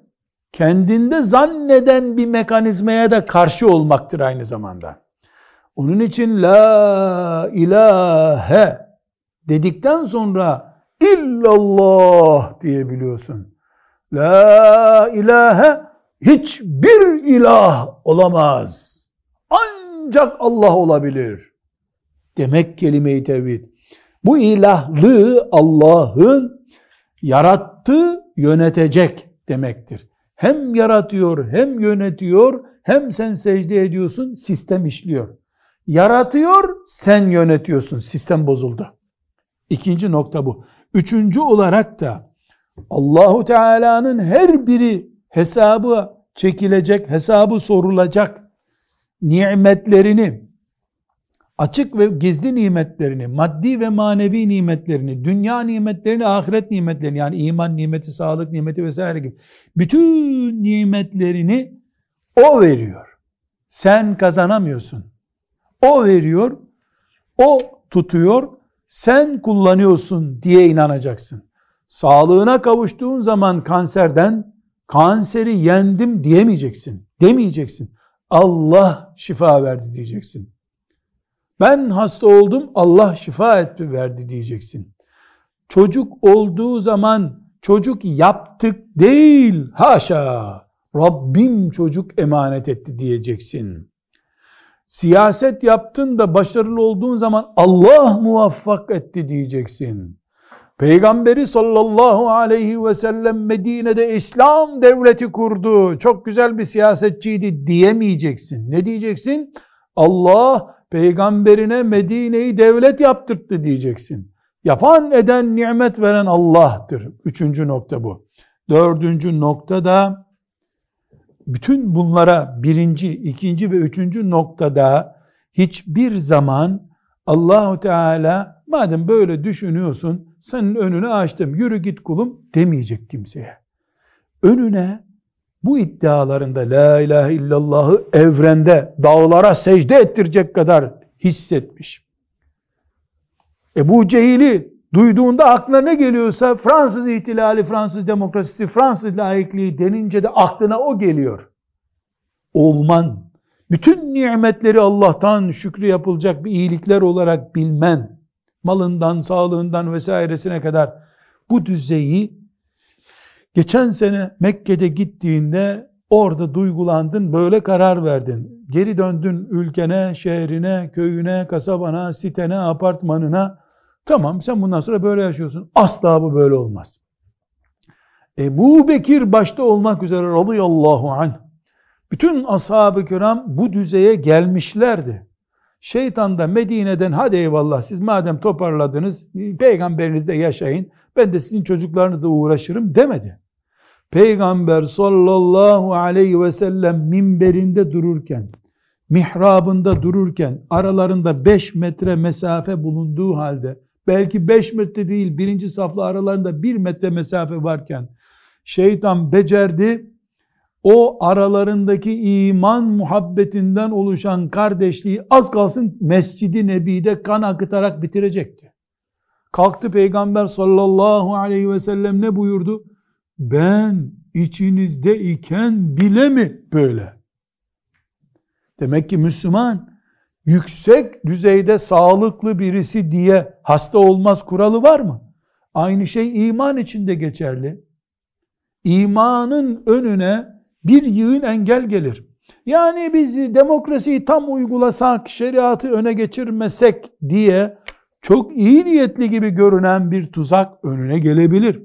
kendinde zanneden bir mekanizmaya da karşı olmaktır aynı zamanda. Onun için la ilahe dedikten sonra illallah diyebiliyorsun. La ilahe hiçbir ilah olamaz. Ancak Allah olabilir. Demek kelime-i tevhid. Bu ilahlığı Allah'ın yarattı, yönetecek demektir. Hem yaratıyor, hem yönetiyor, hem sen secde ediyorsun, sistem işliyor. Yaratıyor, sen yönetiyorsun, sistem bozuldu. İkinci nokta bu. Üçüncü olarak da Allahu Teala'nın her biri hesabı çekilecek, hesabı sorulacak nimetlerini açık ve gizli nimetlerini, maddi ve manevi nimetlerini, dünya nimetlerini, ahiret nimetlerini yani iman nimeti, sağlık nimeti vesaire gibi bütün nimetlerini o veriyor. Sen kazanamıyorsun. O veriyor, o tutuyor, sen kullanıyorsun diye inanacaksın. Sağlığına kavuştuğun zaman kanserden kanseri yendim diyemeyeceksin. Demeyeceksin. Allah şifa verdi diyeceksin. Ben hasta oldum, Allah şifa etti verdi diyeceksin. Çocuk olduğu zaman çocuk yaptık değil, haşa. Rabbim çocuk emanet etti diyeceksin. Siyaset yaptın da başarılı olduğun zaman Allah muvaffak etti diyeceksin. Peygamberi sallallahu aleyhi ve sellem Medine'de İslam devleti kurdu. Çok güzel bir siyasetçiydi diyemeyeceksin. Ne diyeceksin? Allah peygamberine Medine'yi devlet yaptırttı diyeceksin. Yapan eden nimet veren Allah'tır. Üçüncü nokta bu. Dördüncü nokta da bütün bunlara birinci, ikinci ve üçüncü noktada hiçbir zaman Allahu Teala madem böyle düşünüyorsun senin önünü açtım yürü git kulum demeyecek kimseye. Önüne bu iddialarında la ilahe illallahı evrende dağlara secde ettirecek kadar hissetmiş. Ebu Cehil'i duyduğunda aklına ne geliyorsa Fransız ihtilali, Fransız demokrasisi, Fransız laikliği denince de aklına o geliyor. Olman, bütün nimetleri Allah'tan şükrü yapılacak bir iyilikler olarak bilmen, malından, sağlığından vesairesine kadar bu düzeyi geçen sene Mekke'de gittiğinde orada duygulandın, böyle karar verdin. Geri döndün ülkene, şehrine, köyüne, kasabana, sitene, apartmanına. Tamam sen bundan sonra böyle yaşıyorsun. Asla bu böyle olmaz. Ebu Bekir başta olmak üzere radıyallahu anh bütün ashab-ı kiram bu düzeye gelmişlerdi. Şeytan da Medine'den hadi eyvallah siz madem toparladınız peygamberinizle yaşayın ben de sizin çocuklarınızla uğraşırım demedi. Peygamber sallallahu aleyhi ve sellem minberinde dururken, mihrabında dururken aralarında 5 metre mesafe bulunduğu halde belki 5 metre değil birinci safla aralarında 1 metre mesafe varken şeytan becerdi o aralarındaki iman muhabbetinden oluşan kardeşliği az kalsın Mescid-i Nebi'de kan akıtarak bitirecekti. Kalktı Peygamber sallallahu aleyhi ve sellem ne buyurdu? Ben içinizde iken bile mi böyle? Demek ki Müslüman yüksek düzeyde sağlıklı birisi diye hasta olmaz kuralı var mı? Aynı şey iman için de geçerli. İmanın önüne bir yığın engel gelir. Yani biz demokrasiyi tam uygulasak, şeriatı öne geçirmesek diye çok iyi niyetli gibi görünen bir tuzak önüne gelebilir.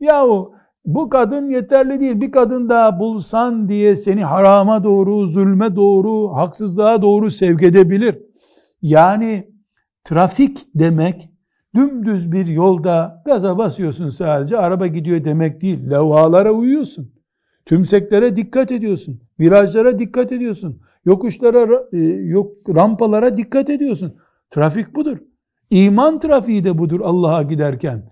Yahu bu kadın yeterli değil, bir kadın daha bulsan diye seni harama doğru, zulme doğru, haksızlığa doğru sevk edebilir. Yani trafik demek dümdüz bir yolda gaza basıyorsun sadece araba gidiyor demek değil. Levhalara uyuyorsun. Tümseklere dikkat ediyorsun. Virajlara dikkat ediyorsun. Yokuşlara, e, yok, rampalara dikkat ediyorsun. Trafik budur. İman trafiği de budur Allah'a giderken.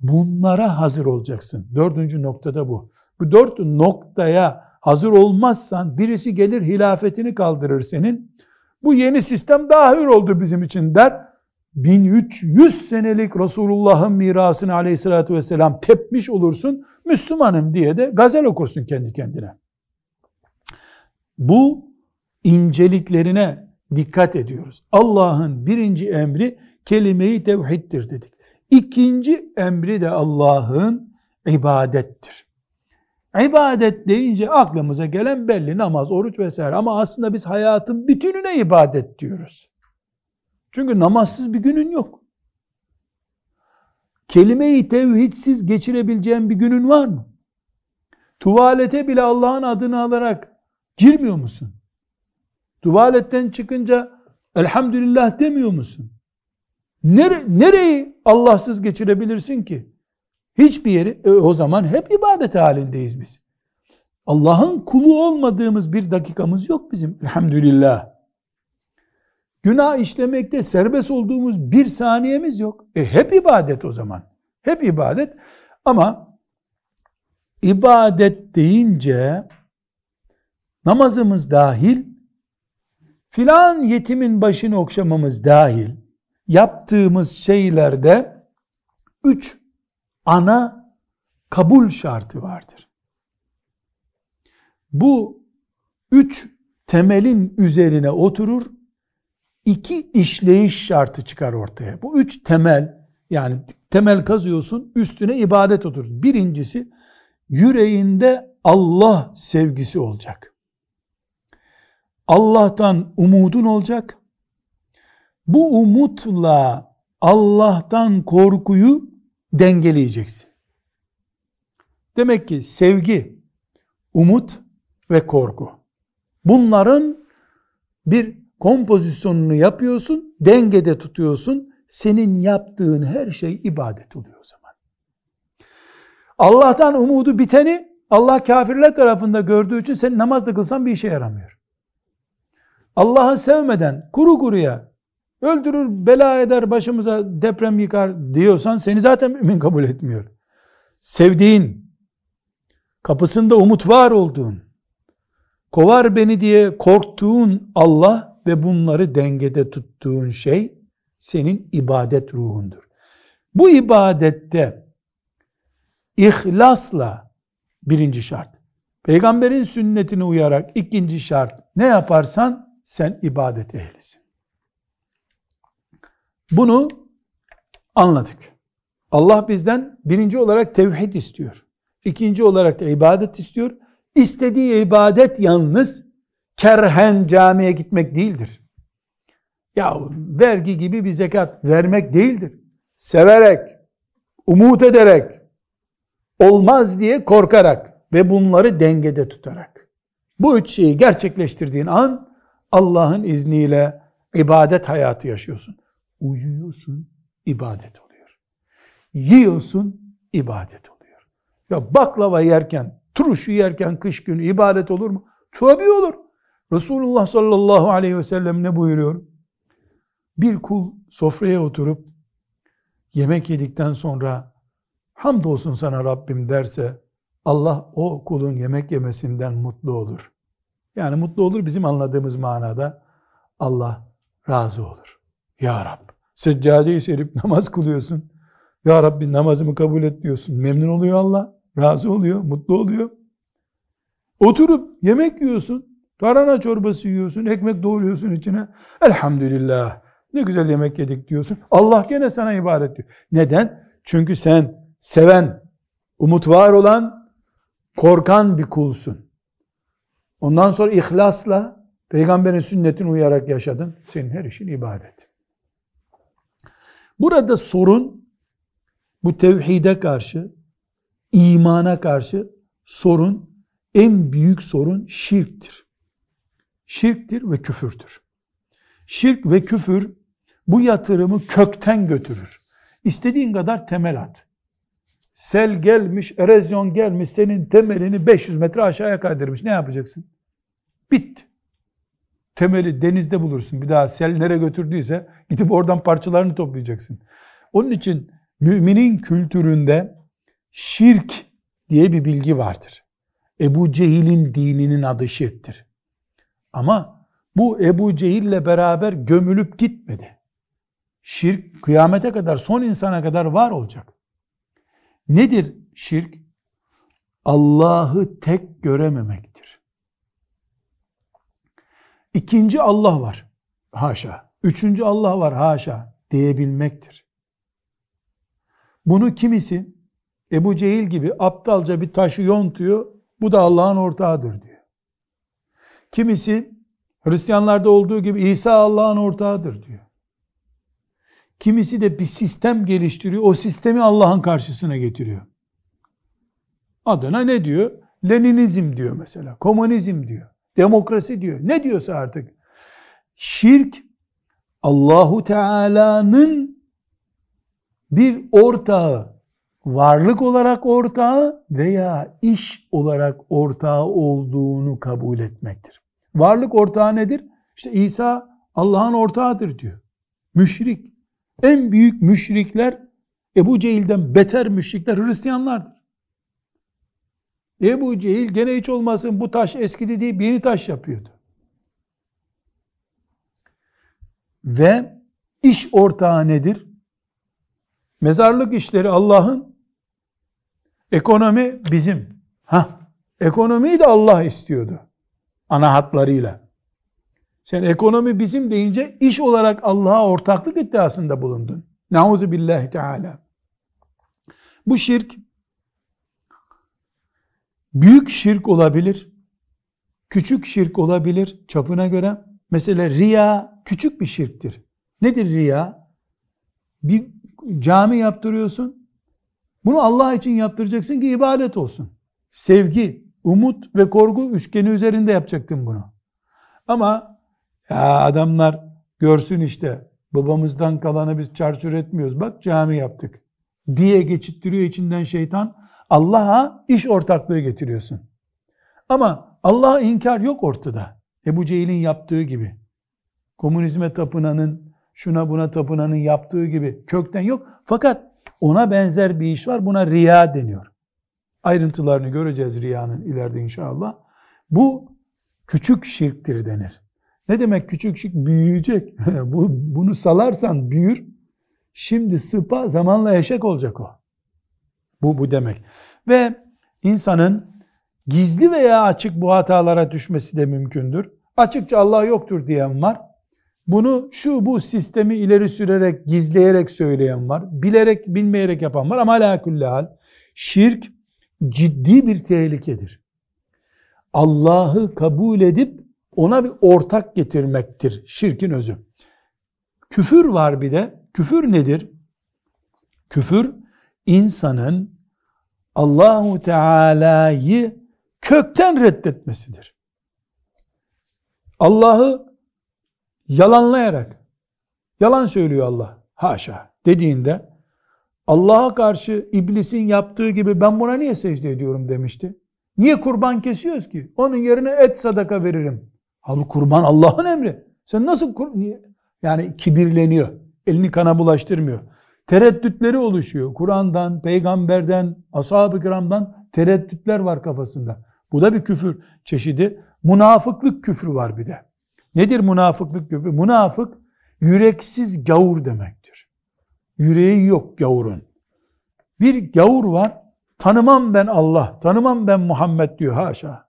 Bunlara hazır olacaksın. Dördüncü noktada bu. Bu dört noktaya hazır olmazsan birisi gelir hilafetini kaldırır senin. Bu yeni sistem daha hür oldu bizim için der. 1300 senelik Resulullah'ın mirasını aleyhissalatü vesselam tepmiş olursun. Müslümanım diye de gazel okursun kendi kendine. Bu inceliklerine dikkat ediyoruz. Allah'ın birinci emri kelime-i tevhiddir dedik. İkinci emri de Allah'ın ibadettir. İbadet deyince aklımıza gelen belli namaz, oruç vesaire ama aslında biz hayatın bütününe ibadet diyoruz. Çünkü namazsız bir günün yok. Kelime-i tevhidsiz geçirebileceğin bir günün var mı? Tuvalete bile Allah'ın adını alarak girmiyor musun? Tuvaletten çıkınca elhamdülillah demiyor musun? Nere, nereyi Allahsız geçirebilirsin ki? Hiçbir yeri. E, o zaman hep ibadet halindeyiz biz. Allah'ın kulu olmadığımız bir dakikamız yok bizim. Elhamdülillah. Günah işlemekte serbest olduğumuz bir saniyemiz yok. E hep ibadet o zaman. Hep ibadet. Ama ibadet deyince namazımız dahil, filan yetimin başını okşamamız dahil, yaptığımız şeylerde üç ana kabul şartı vardır. Bu üç temelin üzerine oturur, iki işleyiş şartı çıkar ortaya. Bu üç temel, yani temel kazıyorsun, üstüne ibadet oturur. Birincisi, yüreğinde Allah sevgisi olacak. Allah'tan umudun olacak. Bu umutla Allah'tan korkuyu dengeleyeceksin. Demek ki sevgi, umut ve korku. Bunların bir kompozisyonunu yapıyorsun, dengede tutuyorsun. Senin yaptığın her şey ibadet oluyor o zaman. Allah'tan umudu biteni Allah kafirler tarafında gördüğü için sen namaz da kılsan bir işe yaramıyor. Allah'ı sevmeden kuru kuruya öldürür, bela eder, başımıza deprem yıkar diyorsan seni zaten mümin kabul etmiyor. Sevdiğin, kapısında umut var olduğun, kovar beni diye korktuğun Allah ve bunları dengede tuttuğun şey senin ibadet ruhundur. Bu ibadette ihlasla birinci şart. Peygamberin sünnetine uyarak ikinci şart ne yaparsan sen ibadet ehlisin. Bunu anladık. Allah bizden birinci olarak tevhid istiyor. İkinci olarak da ibadet istiyor. İstediği ibadet yalnız kerhen camiye gitmek değildir. Ya vergi gibi bir zekat vermek değildir. Severek, umut ederek, olmaz diye korkarak ve bunları dengede tutarak. Bu üç şeyi gerçekleştirdiğin an Allah'ın izniyle ibadet hayatı yaşıyorsun. Uyuyorsun, ibadet oluyor. Yiyorsun, ibadet oluyor. Ya baklava yerken, turşu yerken kış günü ibadet olur mu? Tabi olur. Resulullah sallallahu aleyhi ve sellem ne buyuruyor? Bir kul sofraya oturup yemek yedikten sonra hamdolsun sana Rabbim derse Allah o kulun yemek yemesinden mutlu olur. Yani mutlu olur bizim anladığımız manada Allah razı olur. Ya Rab seccade-i serip namaz kılıyorsun. Ya Rabbi namazımı kabul et diyorsun. Memnun oluyor Allah. Razı oluyor, mutlu oluyor. Oturup yemek yiyorsun. Tarhana çorbası yiyorsun, ekmek doğruyorsun içine. Elhamdülillah. Ne güzel yemek yedik diyorsun. Allah gene sana ibadet diyor. Neden? Çünkü sen seven, umut var olan, korkan bir kulsun. Ondan sonra ihlasla, peygamberin sünnetine uyarak yaşadın. Senin her işin ibadet. Burada sorun, bu tevhide karşı, imana karşı sorun, en büyük sorun şirktir. Şirktir ve küfürdür. Şirk ve küfür bu yatırımı kökten götürür. İstediğin kadar temel at. Sel gelmiş, erozyon gelmiş, senin temelini 500 metre aşağıya kaydırmış. Ne yapacaksın? Bitti. Temeli denizde bulursun. Bir daha sel nereye götürdüyse gidip oradan parçalarını toplayacaksın. Onun için müminin kültüründe şirk diye bir bilgi vardır. Ebu Cehil'in dininin adı şirktir. Ama bu Ebu Cehil'le beraber gömülüp gitmedi. Şirk kıyamete kadar, son insana kadar var olacak. Nedir şirk? Allah'ı tek görememektir. İkinci Allah var. Haşa. Üçüncü Allah var. Haşa. Diyebilmektir. Bunu kimisi Ebu Cehil gibi aptalca bir taşı yontuyor. Bu da Allah'ın ortağıdır diyor. Kimisi Hristiyanlarda olduğu gibi İsa Allah'ın ortağıdır diyor. Kimisi de bir sistem geliştiriyor. O sistemi Allah'ın karşısına getiriyor. Adına ne diyor? Leninizm diyor mesela. Komünizm diyor. Demokrasi diyor. Ne diyorsa artık. Şirk Allahu Teala'nın bir ortağı, varlık olarak ortağı veya iş olarak ortağı olduğunu kabul etmektir. Varlık ortağı nedir? İşte İsa Allah'ın ortağıdır diyor. Müşrik. En büyük müşrikler Ebu Cehil'den beter müşrikler Hristiyanlardır. Ebu Cehil gene hiç olmasın bu taş eskidi deyip yeni taş yapıyordu. Ve iş ortağı nedir? Mezarlık işleri Allah'ın, ekonomi bizim. Ha, ekonomiyi de Allah istiyordu. Ana hatlarıyla. Sen ekonomi bizim deyince iş olarak Allah'a ortaklık iddiasında bulundun. Nauzu billahi teala. Bu şirk büyük şirk olabilir, küçük şirk olabilir çapına göre. Mesela riya küçük bir şirktir. Nedir riya? Bir cami yaptırıyorsun. Bunu Allah için yaptıracaksın ki ibadet olsun. Sevgi, umut ve korku üçgeni üzerinde yapacaktın bunu. Ama ya adamlar görsün işte babamızdan kalanı biz çarçur etmiyoruz. Bak cami yaptık diye geçittiriyor içinden şeytan. Allah'a iş ortaklığı getiriyorsun. Ama Allah'a inkar yok ortada. Ebu Cehil'in yaptığı gibi. Komünizme tapınanın, şuna buna tapınanın yaptığı gibi kökten yok. Fakat ona benzer bir iş var. Buna riya deniyor. Ayrıntılarını göreceğiz riyanın ileride inşallah. Bu küçük şirktir denir. Ne demek küçük şirk? Büyüyecek. Bu, bunu salarsan büyür. Şimdi sıpa zamanla eşek olacak o. Bu, bu demek. Ve insanın Gizli veya açık bu hatalara düşmesi de mümkündür. Açıkça Allah yoktur diyen var. Bunu şu bu sistemi ileri sürerek, gizleyerek söyleyen var. Bilerek, bilmeyerek yapan var. Ama ala hal şirk ciddi bir tehlikedir. Allah'ı kabul edip ona bir ortak getirmektir şirkin özü. Küfür var bir de. Küfür nedir? Küfür insanın Allahu Teala'yı kökten reddetmesidir. Allah'ı yalanlayarak yalan söylüyor Allah. Haşa dediğinde Allah'a karşı iblisin yaptığı gibi ben buna niye secde ediyorum demişti. Niye kurban kesiyoruz ki? Onun yerine et sadaka veririm. Halbuki kurban Allah'ın emri. Sen nasıl kur niye? yani kibirleniyor. Elini kana bulaştırmıyor. Tereddütleri oluşuyor. Kur'an'dan, peygamberden, ashab-ı kiramdan tereddütler var kafasında. Bu da bir küfür çeşidi. Münafıklık küfrü var bir de. Nedir münafıklık küfrü? Münafık yüreksiz gavur demektir. Yüreği yok gavurun. Bir gavur var. Tanımam ben Allah, tanımam ben Muhammed diyor haşa.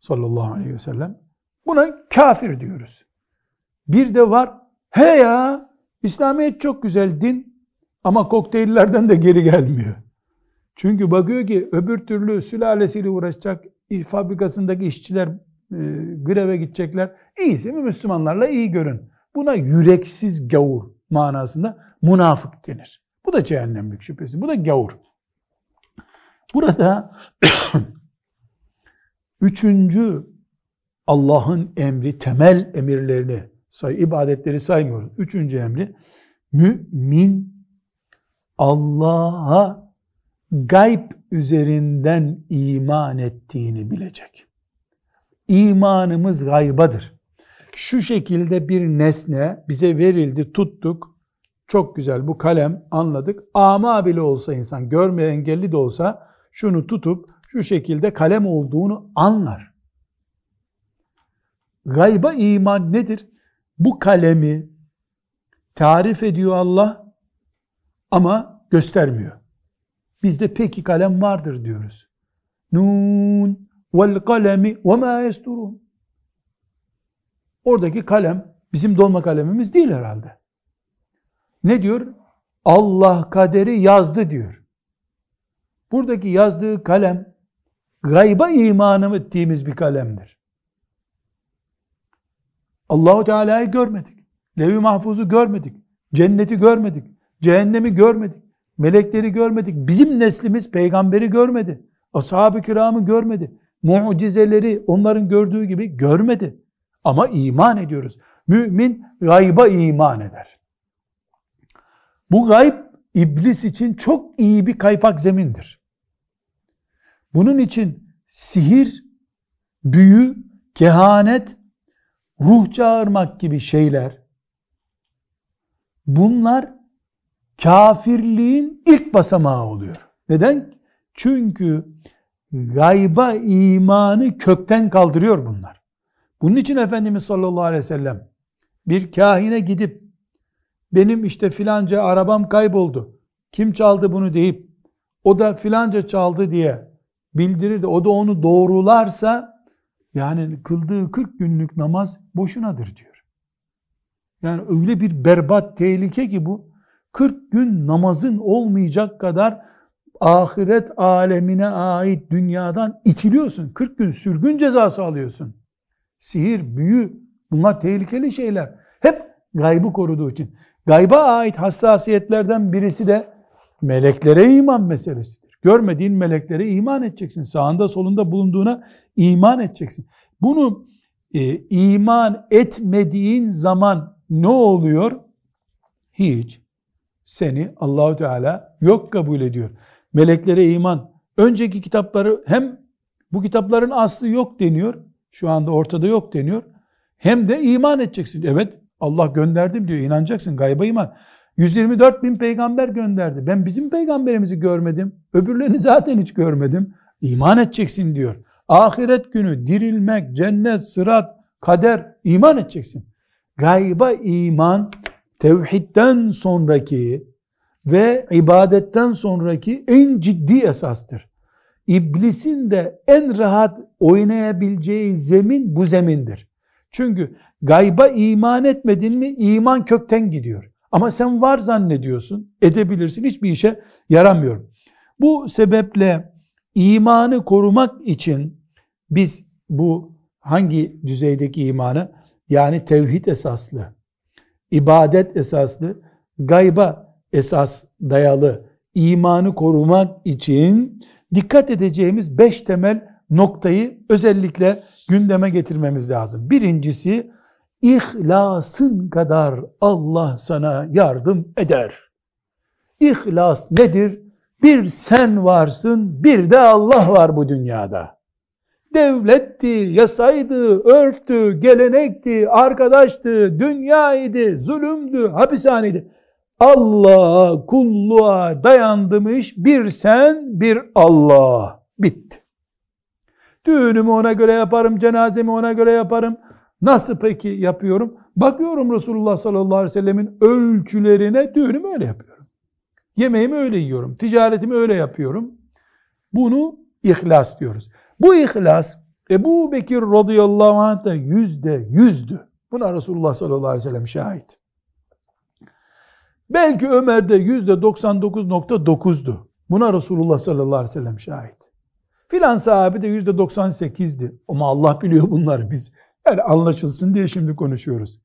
Sallallahu aleyhi ve sellem. Buna kafir diyoruz. Bir de var, he ya İslamiyet çok güzel din ama kokteyllerden de geri gelmiyor. Çünkü bakıyor ki öbür türlü sülalesiyle uğraşacak, fabrikasındaki işçiler e, greve gidecekler. İyisi mi Müslümanlarla iyi görün. Buna yüreksiz gavur manasında münafık denir. Bu da cehennemlik şüphesi. Bu da gavur. Burada üçüncü Allah'ın emri, temel emirlerini say, ibadetleri saymıyoruz. Üçüncü emri mümin Allah'a gayb üzerinden iman ettiğini bilecek. İmanımız gaybadır. Şu şekilde bir nesne bize verildi, tuttuk. Çok güzel bu kalem anladık. Ama bile olsa insan, görmeye engelli de olsa şunu tutup şu şekilde kalem olduğunu anlar. Gayba iman nedir? Bu kalemi tarif ediyor Allah ama göstermiyor. Bizde peki kalem vardır diyoruz. Nun vel kalemi ve ma yesturun. Oradaki kalem bizim dolma kalemimiz değil herhalde. Ne diyor? Allah kaderi yazdı diyor. Buradaki yazdığı kalem gayba imanı ettiğimiz bir kalemdir. Allahu Teala'yı görmedik. Levi mahfuzu görmedik. Cenneti görmedik. Cehennemi görmedik. Melekleri görmedik. Bizim neslimiz peygamberi görmedi. Ashab-ı kiramı görmedi. Mucizeleri onların gördüğü gibi görmedi. Ama iman ediyoruz. Mümin gayba iman eder. Bu gayb iblis için çok iyi bir kaypak zemindir. Bunun için sihir, büyü, kehanet, ruh çağırmak gibi şeyler bunlar kafirliğin ilk basamağı oluyor. Neden? Çünkü gayba imanı kökten kaldırıyor bunlar. Bunun için Efendimiz sallallahu aleyhi ve sellem bir kahine gidip benim işte filanca arabam kayboldu. Kim çaldı bunu deyip o da filanca çaldı diye bildirir de o da onu doğrularsa yani kıldığı 40 günlük namaz boşunadır diyor. Yani öyle bir berbat tehlike ki bu 40 gün namazın olmayacak kadar ahiret alemine ait dünyadan itiliyorsun. 40 gün sürgün cezası alıyorsun. Sihir, büyü bunlar tehlikeli şeyler. Hep gaybı koruduğu için. Gayba ait hassasiyetlerden birisi de meleklere iman meselesidir. Görmediğin meleklere iman edeceksin. Sağında solunda bulunduğuna iman edeceksin. Bunu e, iman etmediğin zaman ne oluyor? Hiç. Seni Allahu Teala yok kabul ediyor. Meleklere iman. Önceki kitapları hem bu kitapların aslı yok deniyor. Şu anda ortada yok deniyor. Hem de iman edeceksin. Evet Allah gönderdim diyor. İnanacaksın. Gayba iman. 124 bin peygamber gönderdi. Ben bizim peygamberimizi görmedim. Öbürlerini zaten hiç görmedim. İman edeceksin diyor. Ahiret günü, dirilmek, cennet, sırat, kader iman edeceksin. Gayba iman tevhidden sonraki ve ibadetten sonraki en ciddi esastır. İblisin de en rahat oynayabileceği zemin bu zemindir. Çünkü gayba iman etmedin mi iman kökten gidiyor. Ama sen var zannediyorsun, edebilirsin, hiçbir işe yaramıyor. Bu sebeple imanı korumak için biz bu hangi düzeydeki imanı yani tevhid esaslı, ibadet esaslı, gayba esas dayalı imanı korumak için dikkat edeceğimiz beş temel noktayı özellikle gündeme getirmemiz lazım. Birincisi ihlasın kadar Allah sana yardım eder. İhlas nedir? Bir sen varsın, bir de Allah var bu dünyada. Devletti, yasaydı, örftü, gelenekti, arkadaştı, dünyaydı, zulümdü, hapishaneydi. Allah'a, kulluğa dayandımış bir sen, bir Allah. Bitti. Düğünümü ona göre yaparım, cenazemi ona göre yaparım. Nasıl peki yapıyorum? Bakıyorum Resulullah sallallahu aleyhi ve sellemin ölçülerine düğünümü öyle yapıyorum. Yemeğimi öyle yiyorum, ticaretimi öyle yapıyorum. Bunu ihlas diyoruz. Bu ihlas Ebu Bekir radıyallahu anh da yüzde yüzdü. Buna Resulullah sallallahu aleyhi ve sellem şahit. Belki Ömer'de yüzde 99.9'du. Buna Resulullah sallallahu aleyhi ve sellem şahit. Filan sahabi de yüzde 98'di. Ama Allah biliyor bunları biz. Yani anlaşılsın diye şimdi konuşuyoruz.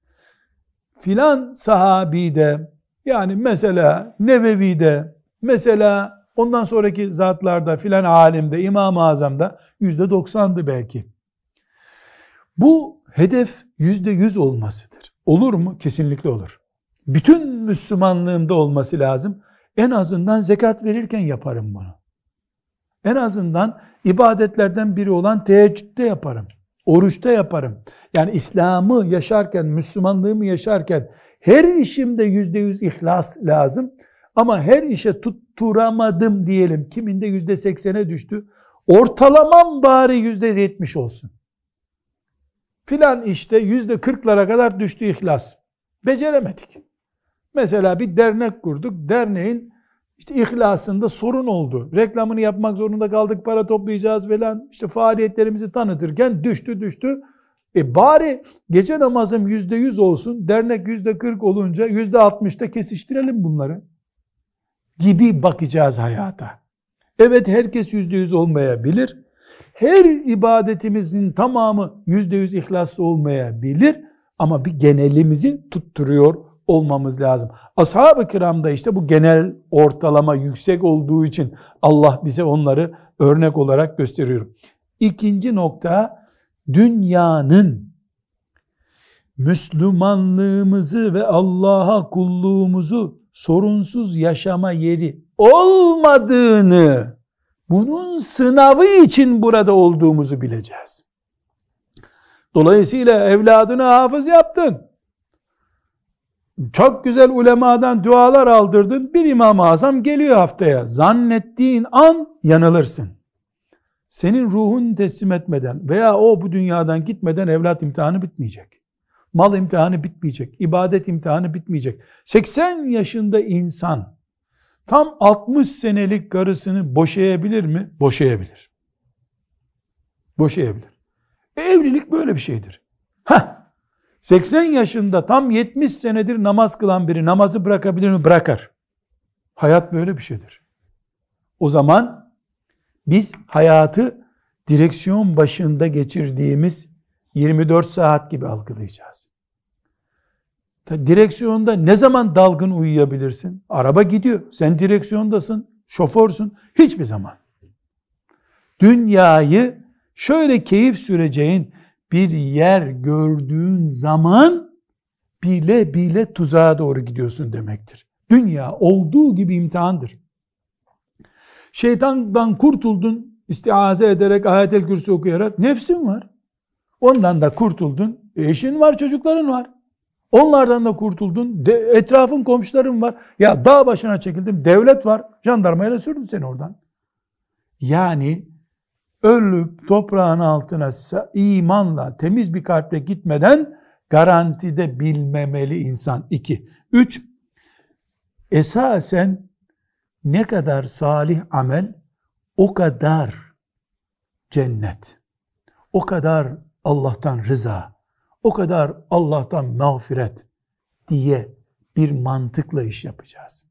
Filan sahabi de yani mesela Nevevi'de mesela ondan sonraki zatlarda filan alimde İmam-ı Azam'da yüzde 90'dı belki. Bu hedef yüzde yüz olmasıdır. Olur mu? Kesinlikle olur bütün Müslümanlığımda olması lazım. En azından zekat verirken yaparım bunu. En azından ibadetlerden biri olan teheccüde yaparım. Oruçta yaparım. Yani İslam'ı yaşarken, Müslümanlığımı yaşarken her işimde yüzde yüz ihlas lazım. Ama her işe tutturamadım diyelim. Kiminde yüzde seksene düştü. Ortalamam bari yüzde yetmiş olsun. Filan işte yüzde kırklara kadar düştü ihlas. Beceremedik. Mesela bir dernek kurduk. Derneğin işte ihlasında sorun oldu. Reklamını yapmak zorunda kaldık, para toplayacağız falan. İşte faaliyetlerimizi tanıtırken düştü düştü. E bari gece namazım yüzde yüz olsun, dernek yüzde kırk olunca yüzde altmışta kesiştirelim bunları. Gibi bakacağız hayata. Evet herkes yüzde yüz olmayabilir. Her ibadetimizin tamamı yüzde yüz ihlaslı olmayabilir. Ama bir genelimizi tutturuyor olmamız lazım. Ashab-ı kiramda işte bu genel ortalama yüksek olduğu için Allah bize onları örnek olarak gösteriyor. İkinci nokta dünyanın Müslümanlığımızı ve Allah'a kulluğumuzu sorunsuz yaşama yeri olmadığını bunun sınavı için burada olduğumuzu bileceğiz. Dolayısıyla evladını hafız yaptın çok güzel ulemadan dualar aldırdın. Bir İmam-ı Azam geliyor haftaya. Zannettiğin an yanılırsın. Senin ruhun teslim etmeden veya o bu dünyadan gitmeden evlat imtihanı bitmeyecek. Mal imtihanı bitmeyecek. ibadet imtihanı bitmeyecek. 80 yaşında insan tam 60 senelik karısını boşayabilir mi? Boşayabilir. Boşayabilir. E, evlilik böyle bir şeydir. Heh, 80 yaşında tam 70 senedir namaz kılan biri namazı bırakabilir mi? Bırakar. Hayat böyle bir şeydir. O zaman biz hayatı direksiyon başında geçirdiğimiz 24 saat gibi algılayacağız. Direksiyonda ne zaman dalgın uyuyabilirsin? Araba gidiyor. Sen direksiyondasın, şoförsün. Hiçbir zaman. Dünyayı şöyle keyif süreceğin, bir yer gördüğün zaman bile bile tuzağa doğru gidiyorsun demektir. Dünya olduğu gibi imtihandır. Şeytandan kurtuldun, istiaze ederek, ayetel kürsü okuyarak nefsin var. Ondan da kurtuldun, eşin var, çocukların var. Onlardan da kurtuldun, de, etrafın komşuların var. Ya dağ başına çekildim, devlet var, jandarmayla sürdü seni oradan. Yani ölüp toprağın altına imanla, temiz bir kalple gitmeden garantide bilmemeli insan. İki. Üç, esasen ne kadar salih amel o kadar cennet. O kadar Allah'tan rıza, o kadar Allah'tan mağfiret diye bir mantıkla iş yapacağız.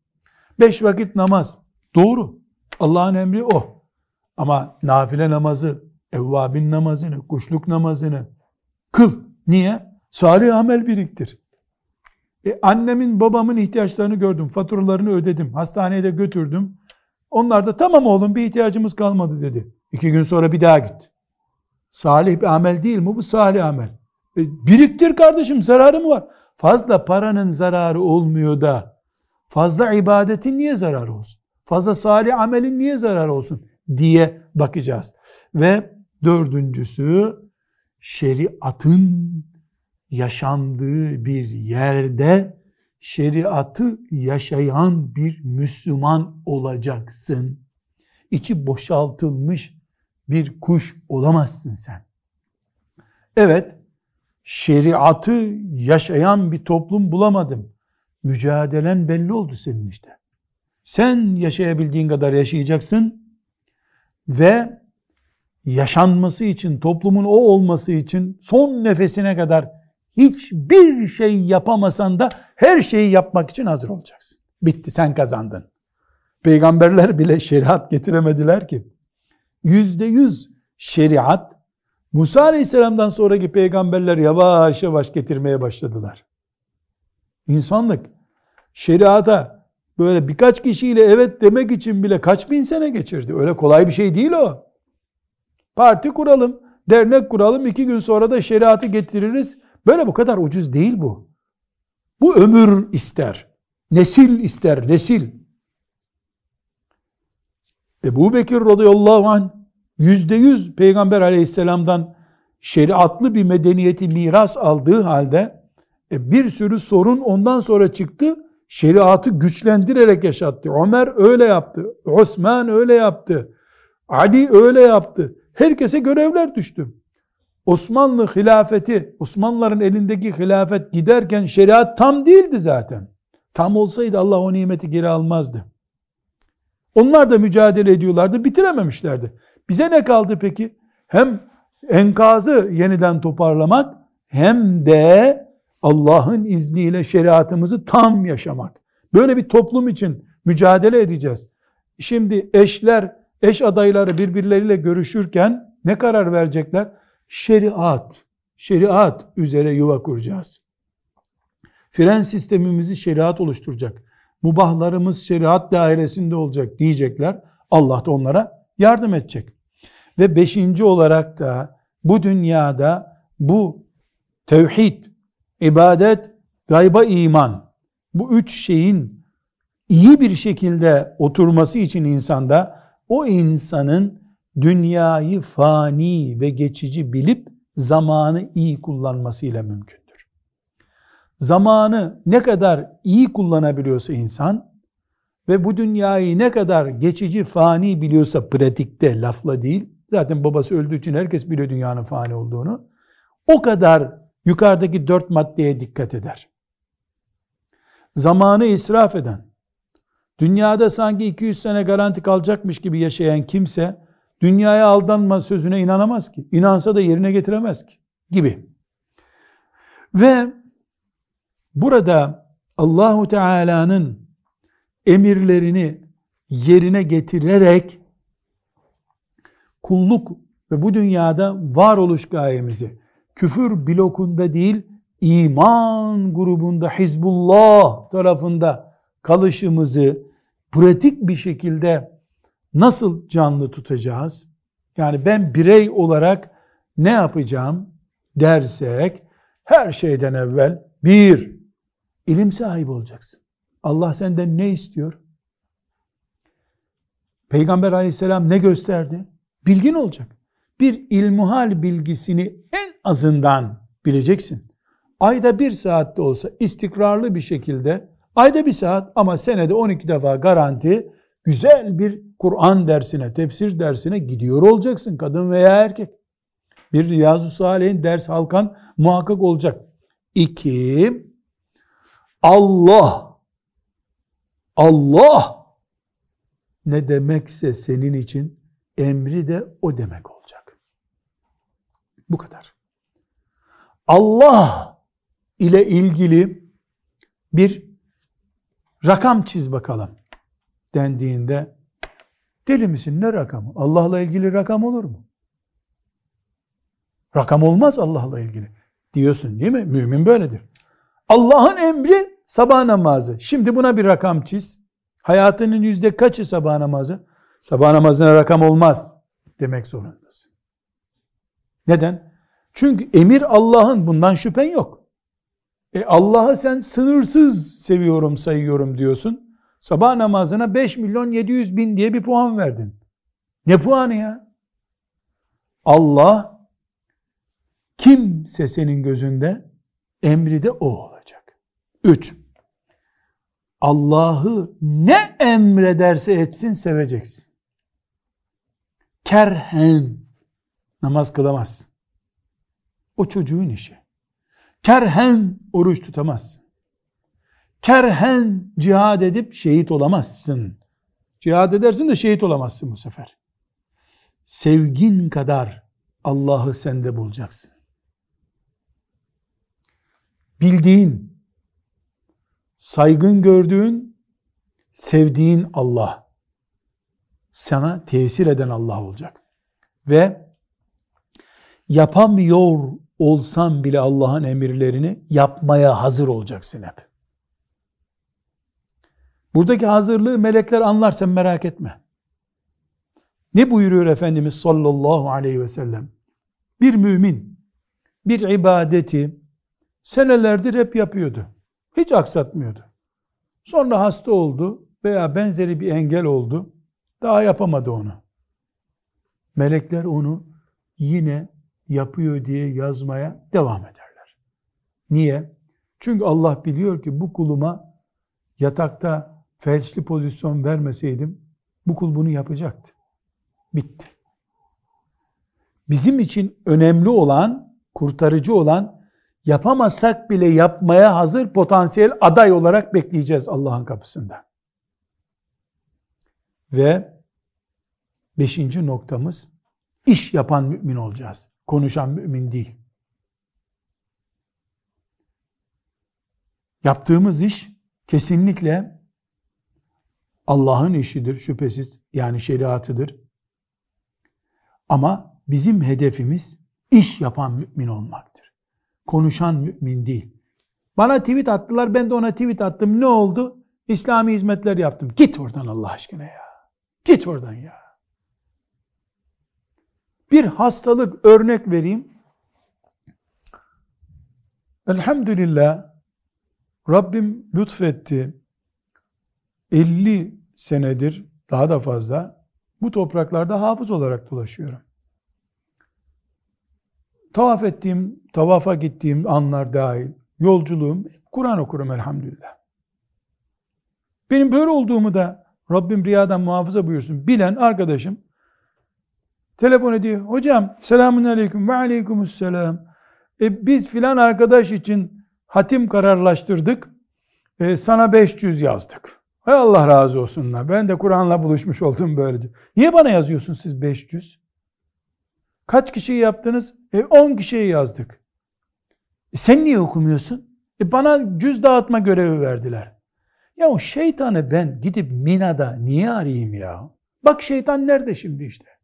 Beş vakit namaz. Doğru. Allah'ın emri o. Ama nafile namazı, evvabin namazını, kuşluk namazını kıl. Niye? Salih amel biriktir. E, annemin babamın ihtiyaçlarını gördüm. Faturalarını ödedim. Hastaneye de götürdüm. Onlar da tamam oğlum bir ihtiyacımız kalmadı dedi. İki gün sonra bir daha git. Salih bir amel değil mi? Bu salih amel. E, biriktir kardeşim zararı mı var? Fazla paranın zararı olmuyor da fazla ibadetin niye zararı olsun? Fazla salih amelin niye zararı olsun? Diye bakacağız. Ve dördüncüsü şeriatın yaşandığı bir yerde şeriatı yaşayan bir Müslüman olacaksın. İçi boşaltılmış bir kuş olamazsın sen. Evet, şeriatı yaşayan bir toplum bulamadım. Mücadelen belli oldu senin işte. Sen yaşayabildiğin kadar yaşayacaksın ve yaşanması için, toplumun o olması için son nefesine kadar hiçbir şey yapamasan da her şeyi yapmak için hazır olacaksın. Bitti, sen kazandın. Peygamberler bile şeriat getiremediler ki. Yüzde yüz şeriat Musa Aleyhisselam'dan sonraki peygamberler yavaş yavaş getirmeye başladılar. İnsanlık şeriata böyle birkaç kişiyle evet demek için bile kaç bin sene geçirdi. Öyle kolay bir şey değil o. Parti kuralım, dernek kuralım, iki gün sonra da şeriatı getiririz. Böyle bu kadar ucuz değil bu. Bu ömür ister. Nesil ister, nesil. Ebu Bekir radıyallahu anh yüzde yüz Peygamber aleyhisselamdan şeriatlı bir medeniyeti miras aldığı halde e, bir sürü sorun ondan sonra çıktı. Şeriatı güçlendirerek yaşattı. Ömer öyle yaptı. Osman öyle yaptı. Ali öyle yaptı. Herkese görevler düştü. Osmanlı hilafeti, Osmanlıların elindeki hilafet giderken şeriat tam değildi zaten. Tam olsaydı Allah o nimeti geri almazdı. Onlar da mücadele ediyorlardı, bitirememişlerdi. Bize ne kaldı peki? Hem enkazı yeniden toparlamak hem de Allah'ın izniyle şeriatımızı tam yaşamak. Böyle bir toplum için mücadele edeceğiz. Şimdi eşler, eş adayları birbirleriyle görüşürken ne karar verecekler? Şeriat, şeriat üzere yuva kuracağız. Fren sistemimizi şeriat oluşturacak. Mubahlarımız şeriat dairesinde olacak diyecekler. Allah da onlara yardım edecek. Ve beşinci olarak da bu dünyada bu tevhid, ibadet, gayba iman bu üç şeyin iyi bir şekilde oturması için insanda o insanın dünyayı fani ve geçici bilip zamanı iyi kullanmasıyla mümkündür. Zamanı ne kadar iyi kullanabiliyorsa insan ve bu dünyayı ne kadar geçici fani biliyorsa pratikte lafla değil zaten babası öldüğü için herkes biliyor dünyanın fani olduğunu o kadar yukarıdaki dört maddeye dikkat eder. Zamanı israf eden, dünyada sanki 200 sene garanti kalacakmış gibi yaşayan kimse dünyaya aldanma sözüne inanamaz ki. İnansa da yerine getiremez ki gibi. Ve burada Allahu Teala'nın emirlerini yerine getirerek kulluk ve bu dünyada varoluş gayemizi küfür blokunda değil iman grubunda Hizbullah tarafında kalışımızı pratik bir şekilde nasıl canlı tutacağız? Yani ben birey olarak ne yapacağım dersek her şeyden evvel bir, ilim sahibi olacaksın. Allah senden ne istiyor? Peygamber aleyhisselam ne gösterdi? Bilgin olacak. Bir ilmuhal bilgisini en azından bileceksin. Ayda bir saatte olsa istikrarlı bir şekilde, ayda bir saat ama senede 12 defa garanti güzel bir Kur'an dersine, tefsir dersine gidiyor olacaksın kadın veya erkek. Bir Riyazu Salih'in ders halkan muhakkak olacak. İki, Allah, Allah ne demekse senin için emri de o demek olacak. Bu kadar. Allah ile ilgili bir rakam çiz bakalım dendiğinde deli misin ne rakamı? Allah'la ilgili rakam olur mu? Rakam olmaz Allah'la ilgili. Diyorsun değil mi? Mümin böyledir. Allah'ın emri sabah namazı. Şimdi buna bir rakam çiz. Hayatının yüzde kaçı sabah namazı? Sabah namazına rakam olmaz demek zorundasın. Neden? Çünkü emir Allah'ın bundan şüphen yok. E Allah'ı sen sınırsız seviyorum sayıyorum diyorsun. Sabah namazına 5 milyon 700 bin diye bir puan verdin. Ne puanı ya? Allah kimse senin gözünde emri de o olacak. 3. Allah'ı ne emrederse etsin seveceksin. Kerhen namaz kılamazsın. O çocuğun işi. Kerhen oruç tutamazsın. Kerhen cihad edip şehit olamazsın. Cihad edersin de şehit olamazsın bu sefer. Sevgin kadar Allah'ı sende bulacaksın. Bildiğin, saygın gördüğün, sevdiğin Allah sana tesir eden Allah olacak. Ve yapamıyor olsan bile Allah'ın emirlerini yapmaya hazır olacaksın hep. Buradaki hazırlığı melekler anlar sen merak etme. Ne buyuruyor Efendimiz sallallahu aleyhi ve sellem? Bir mümin bir ibadeti senelerdir hep yapıyordu. Hiç aksatmıyordu. Sonra hasta oldu veya benzeri bir engel oldu. Daha yapamadı onu. Melekler onu yine yapıyor diye yazmaya devam ederler. Niye? Çünkü Allah biliyor ki bu kuluma yatakta felçli pozisyon vermeseydim bu kul bunu yapacaktı. Bitti. Bizim için önemli olan, kurtarıcı olan yapamasak bile yapmaya hazır potansiyel aday olarak bekleyeceğiz Allah'ın kapısında. Ve beşinci noktamız iş yapan mümin olacağız. Konuşan mümin değil. Yaptığımız iş kesinlikle Allah'ın işidir şüphesiz. Yani şeriatıdır. Ama bizim hedefimiz iş yapan mümin olmaktır. Konuşan mümin değil. Bana tweet attılar, ben de ona tweet attım. Ne oldu? İslami hizmetler yaptım. Git oradan Allah aşkına ya. Git oradan ya. Bir hastalık örnek vereyim. Elhamdülillah Rabbim lütfetti. 50 senedir daha da fazla bu topraklarda hafız olarak dolaşıyorum. Tavaf ettiğim, tavafa gittiğim anlar dahil, yolculuğum, Kur'an okurum elhamdülillah. Benim böyle olduğumu da Rabbim riyadan muhafaza buyursun. Bilen arkadaşım telefon ediyor. Hocam selamun aleyküm ve aleykümüsselam. E, biz filan arkadaş için hatim kararlaştırdık. E, sana 500 yazdık. Hay Allah razı olsunlar. Ben de Kur'an'la buluşmuş oldum böylece. Niye bana yazıyorsun siz 500? Kaç kişi yaptınız? E, 10 kişiye yazdık. E, sen niye okumuyorsun? E, bana cüz dağıtma görevi verdiler. Ya o şeytanı ben gidip Mina'da niye arayayım ya? Bak şeytan nerede şimdi işte.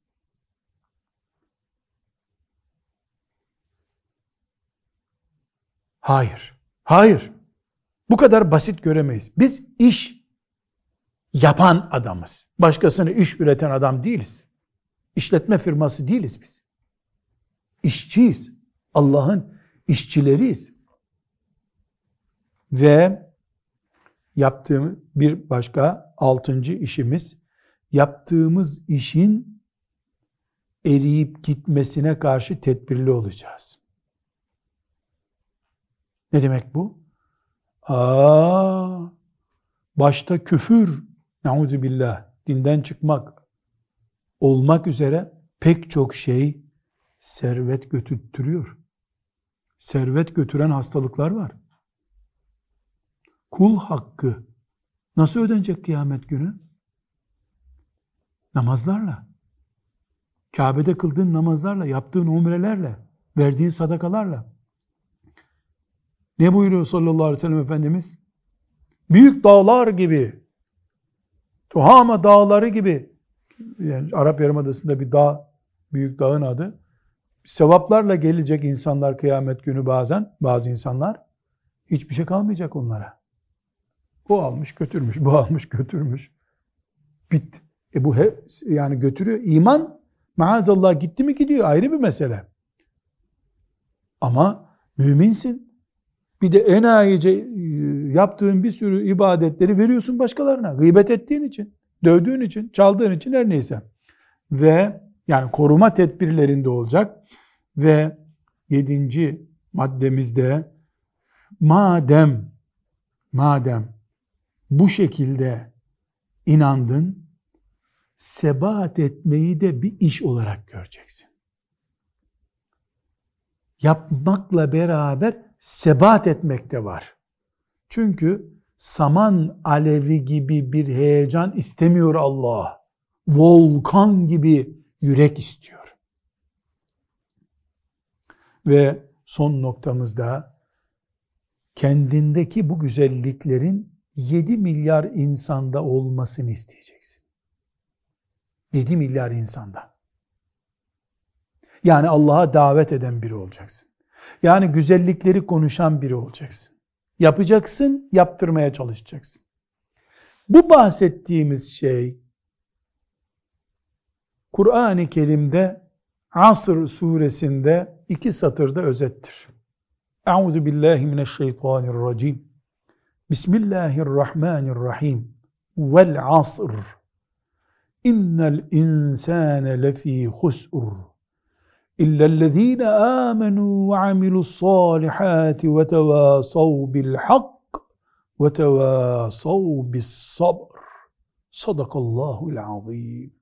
Hayır. Hayır. Bu kadar basit göremeyiz. Biz iş yapan adamız. Başkasını iş üreten adam değiliz. İşletme firması değiliz biz. İşçiyiz. Allah'ın işçileriyiz. Ve yaptığım bir başka altıncı işimiz yaptığımız işin eriyip gitmesine karşı tedbirli olacağız. Ne demek bu? Aa, başta küfür, nauzu billah, dinden çıkmak olmak üzere pek çok şey servet götürtürüyor. Servet götüren hastalıklar var. Kul hakkı nasıl ödenecek kıyamet günü? Namazlarla. Kabe'de kıldığın namazlarla, yaptığın umrelerle. Verdiğin sadakalarla. Ne buyuruyor sallallahu aleyhi ve sellem Efendimiz? Büyük dağlar gibi, Tuhama dağları gibi, yani Arap Yarımadası'nda bir dağ, büyük dağın adı, sevaplarla gelecek insanlar kıyamet günü bazen, bazı insanlar, hiçbir şey kalmayacak onlara. Bu almış götürmüş, bu almış götürmüş. Bitti. E bu he, yani götürüyor. İman maazallah gitti mi gidiyor ayrı bir mesele. Ama müminsin. Bir de enayice e, yaptığın bir sürü ibadetleri veriyorsun başkalarına. Gıybet ettiğin için, dövdüğün için, çaldığın için her neyse. Ve yani koruma tedbirlerinde olacak. Ve yedinci maddemizde madem madem bu şekilde inandın, sebat etmeyi de bir iş olarak göreceksin. Yapmakla beraber sebat etmek de var. Çünkü saman alevi gibi bir heyecan istemiyor Allah. Volkan gibi yürek istiyor. Ve son noktamızda kendindeki bu güzelliklerin 7 milyar insanda olmasını isteyeceksin. 7 milyar insanda. Yani Allah'a davet eden biri olacaksın. Yani güzellikleri konuşan biri olacaksın. Yapacaksın, yaptırmaya çalışacaksın. Bu bahsettiğimiz şey Kur'an-ı Kerim'de Asr suresinde iki satırda özettir. Euzu billahi mineşşeytanirracim. Bismillahirrahmanirrahim. Vel asr. İnnel insane lefî husr. İllellezîne âmenû ve amilussâlihâti ve tevâsav bilhak ve tevâsav bissabr. Sadakallahul azîm.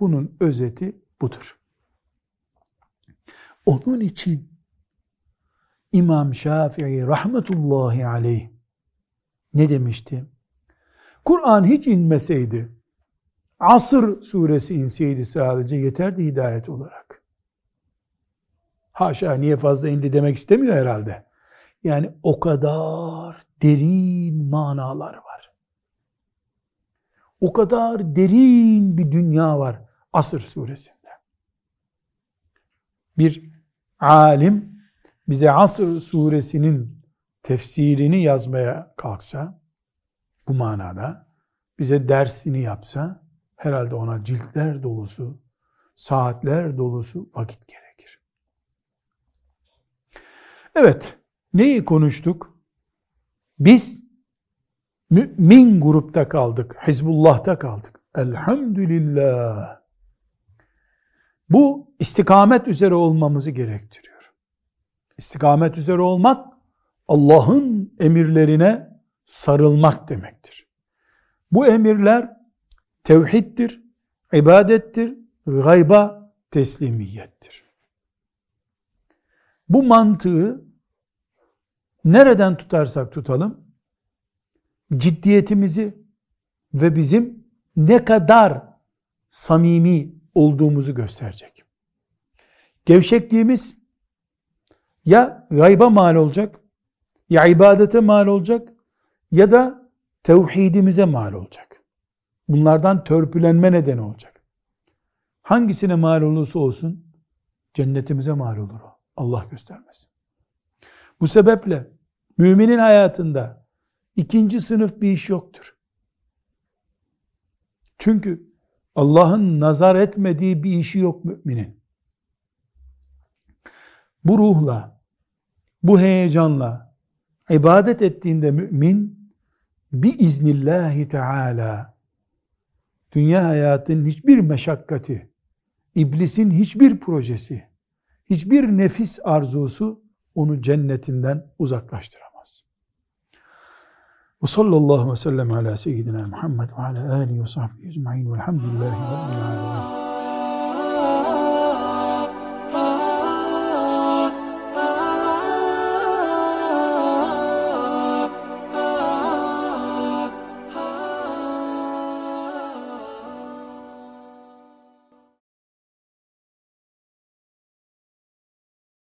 Bunun özeti budur. Onun için İmam Şafii rahmetullahi aleyh ne demişti? Kur'an hiç inmeseydi, Asır suresi inseydi sadece yeterdi hidayet olarak. Haşa niye fazla indi demek istemiyor herhalde. Yani o kadar derin manalar var. O kadar derin bir dünya var Asır suresinde. Bir alim bize Asr suresinin tefsirini yazmaya kalksa, bu manada, bize dersini yapsa, herhalde ona ciltler dolusu, saatler dolusu vakit gerekir. Evet, neyi konuştuk? Biz mümin grupta kaldık, Hizbullah'ta kaldık. Elhamdülillah. Bu istikamet üzere olmamızı gerektiriyor. İstikamet üzere olmak Allah'ın emirlerine sarılmak demektir. Bu emirler tevhiddir, ibadettir, gayba teslimiyettir. Bu mantığı nereden tutarsak tutalım, ciddiyetimizi ve bizim ne kadar samimi olduğumuzu gösterecek. Gevşekliğimiz ya gayba mal olacak, ya ibadete mal olacak, ya da tevhidimize mal olacak. Bunlardan törpülenme nedeni olacak. Hangisine mal olursa olsun, cennetimize mal olur o. Allah göstermesin. Bu sebeple müminin hayatında ikinci sınıf bir iş yoktur. Çünkü Allah'ın nazar etmediği bir işi yok müminin. Bu ruhla, bu heyecanla ibadet ettiğinde mümin bir iznillahi teala dünya hayatının hiçbir meşakkati, iblisin hiçbir projesi, hiçbir nefis arzusu onu cennetinden uzaklaştıramaz. Ve sallallahu ve sellem ala seyyidina Muhammed ve ala alihi ve sahbihi ecma'in velhamdülillahi rabbil alemin.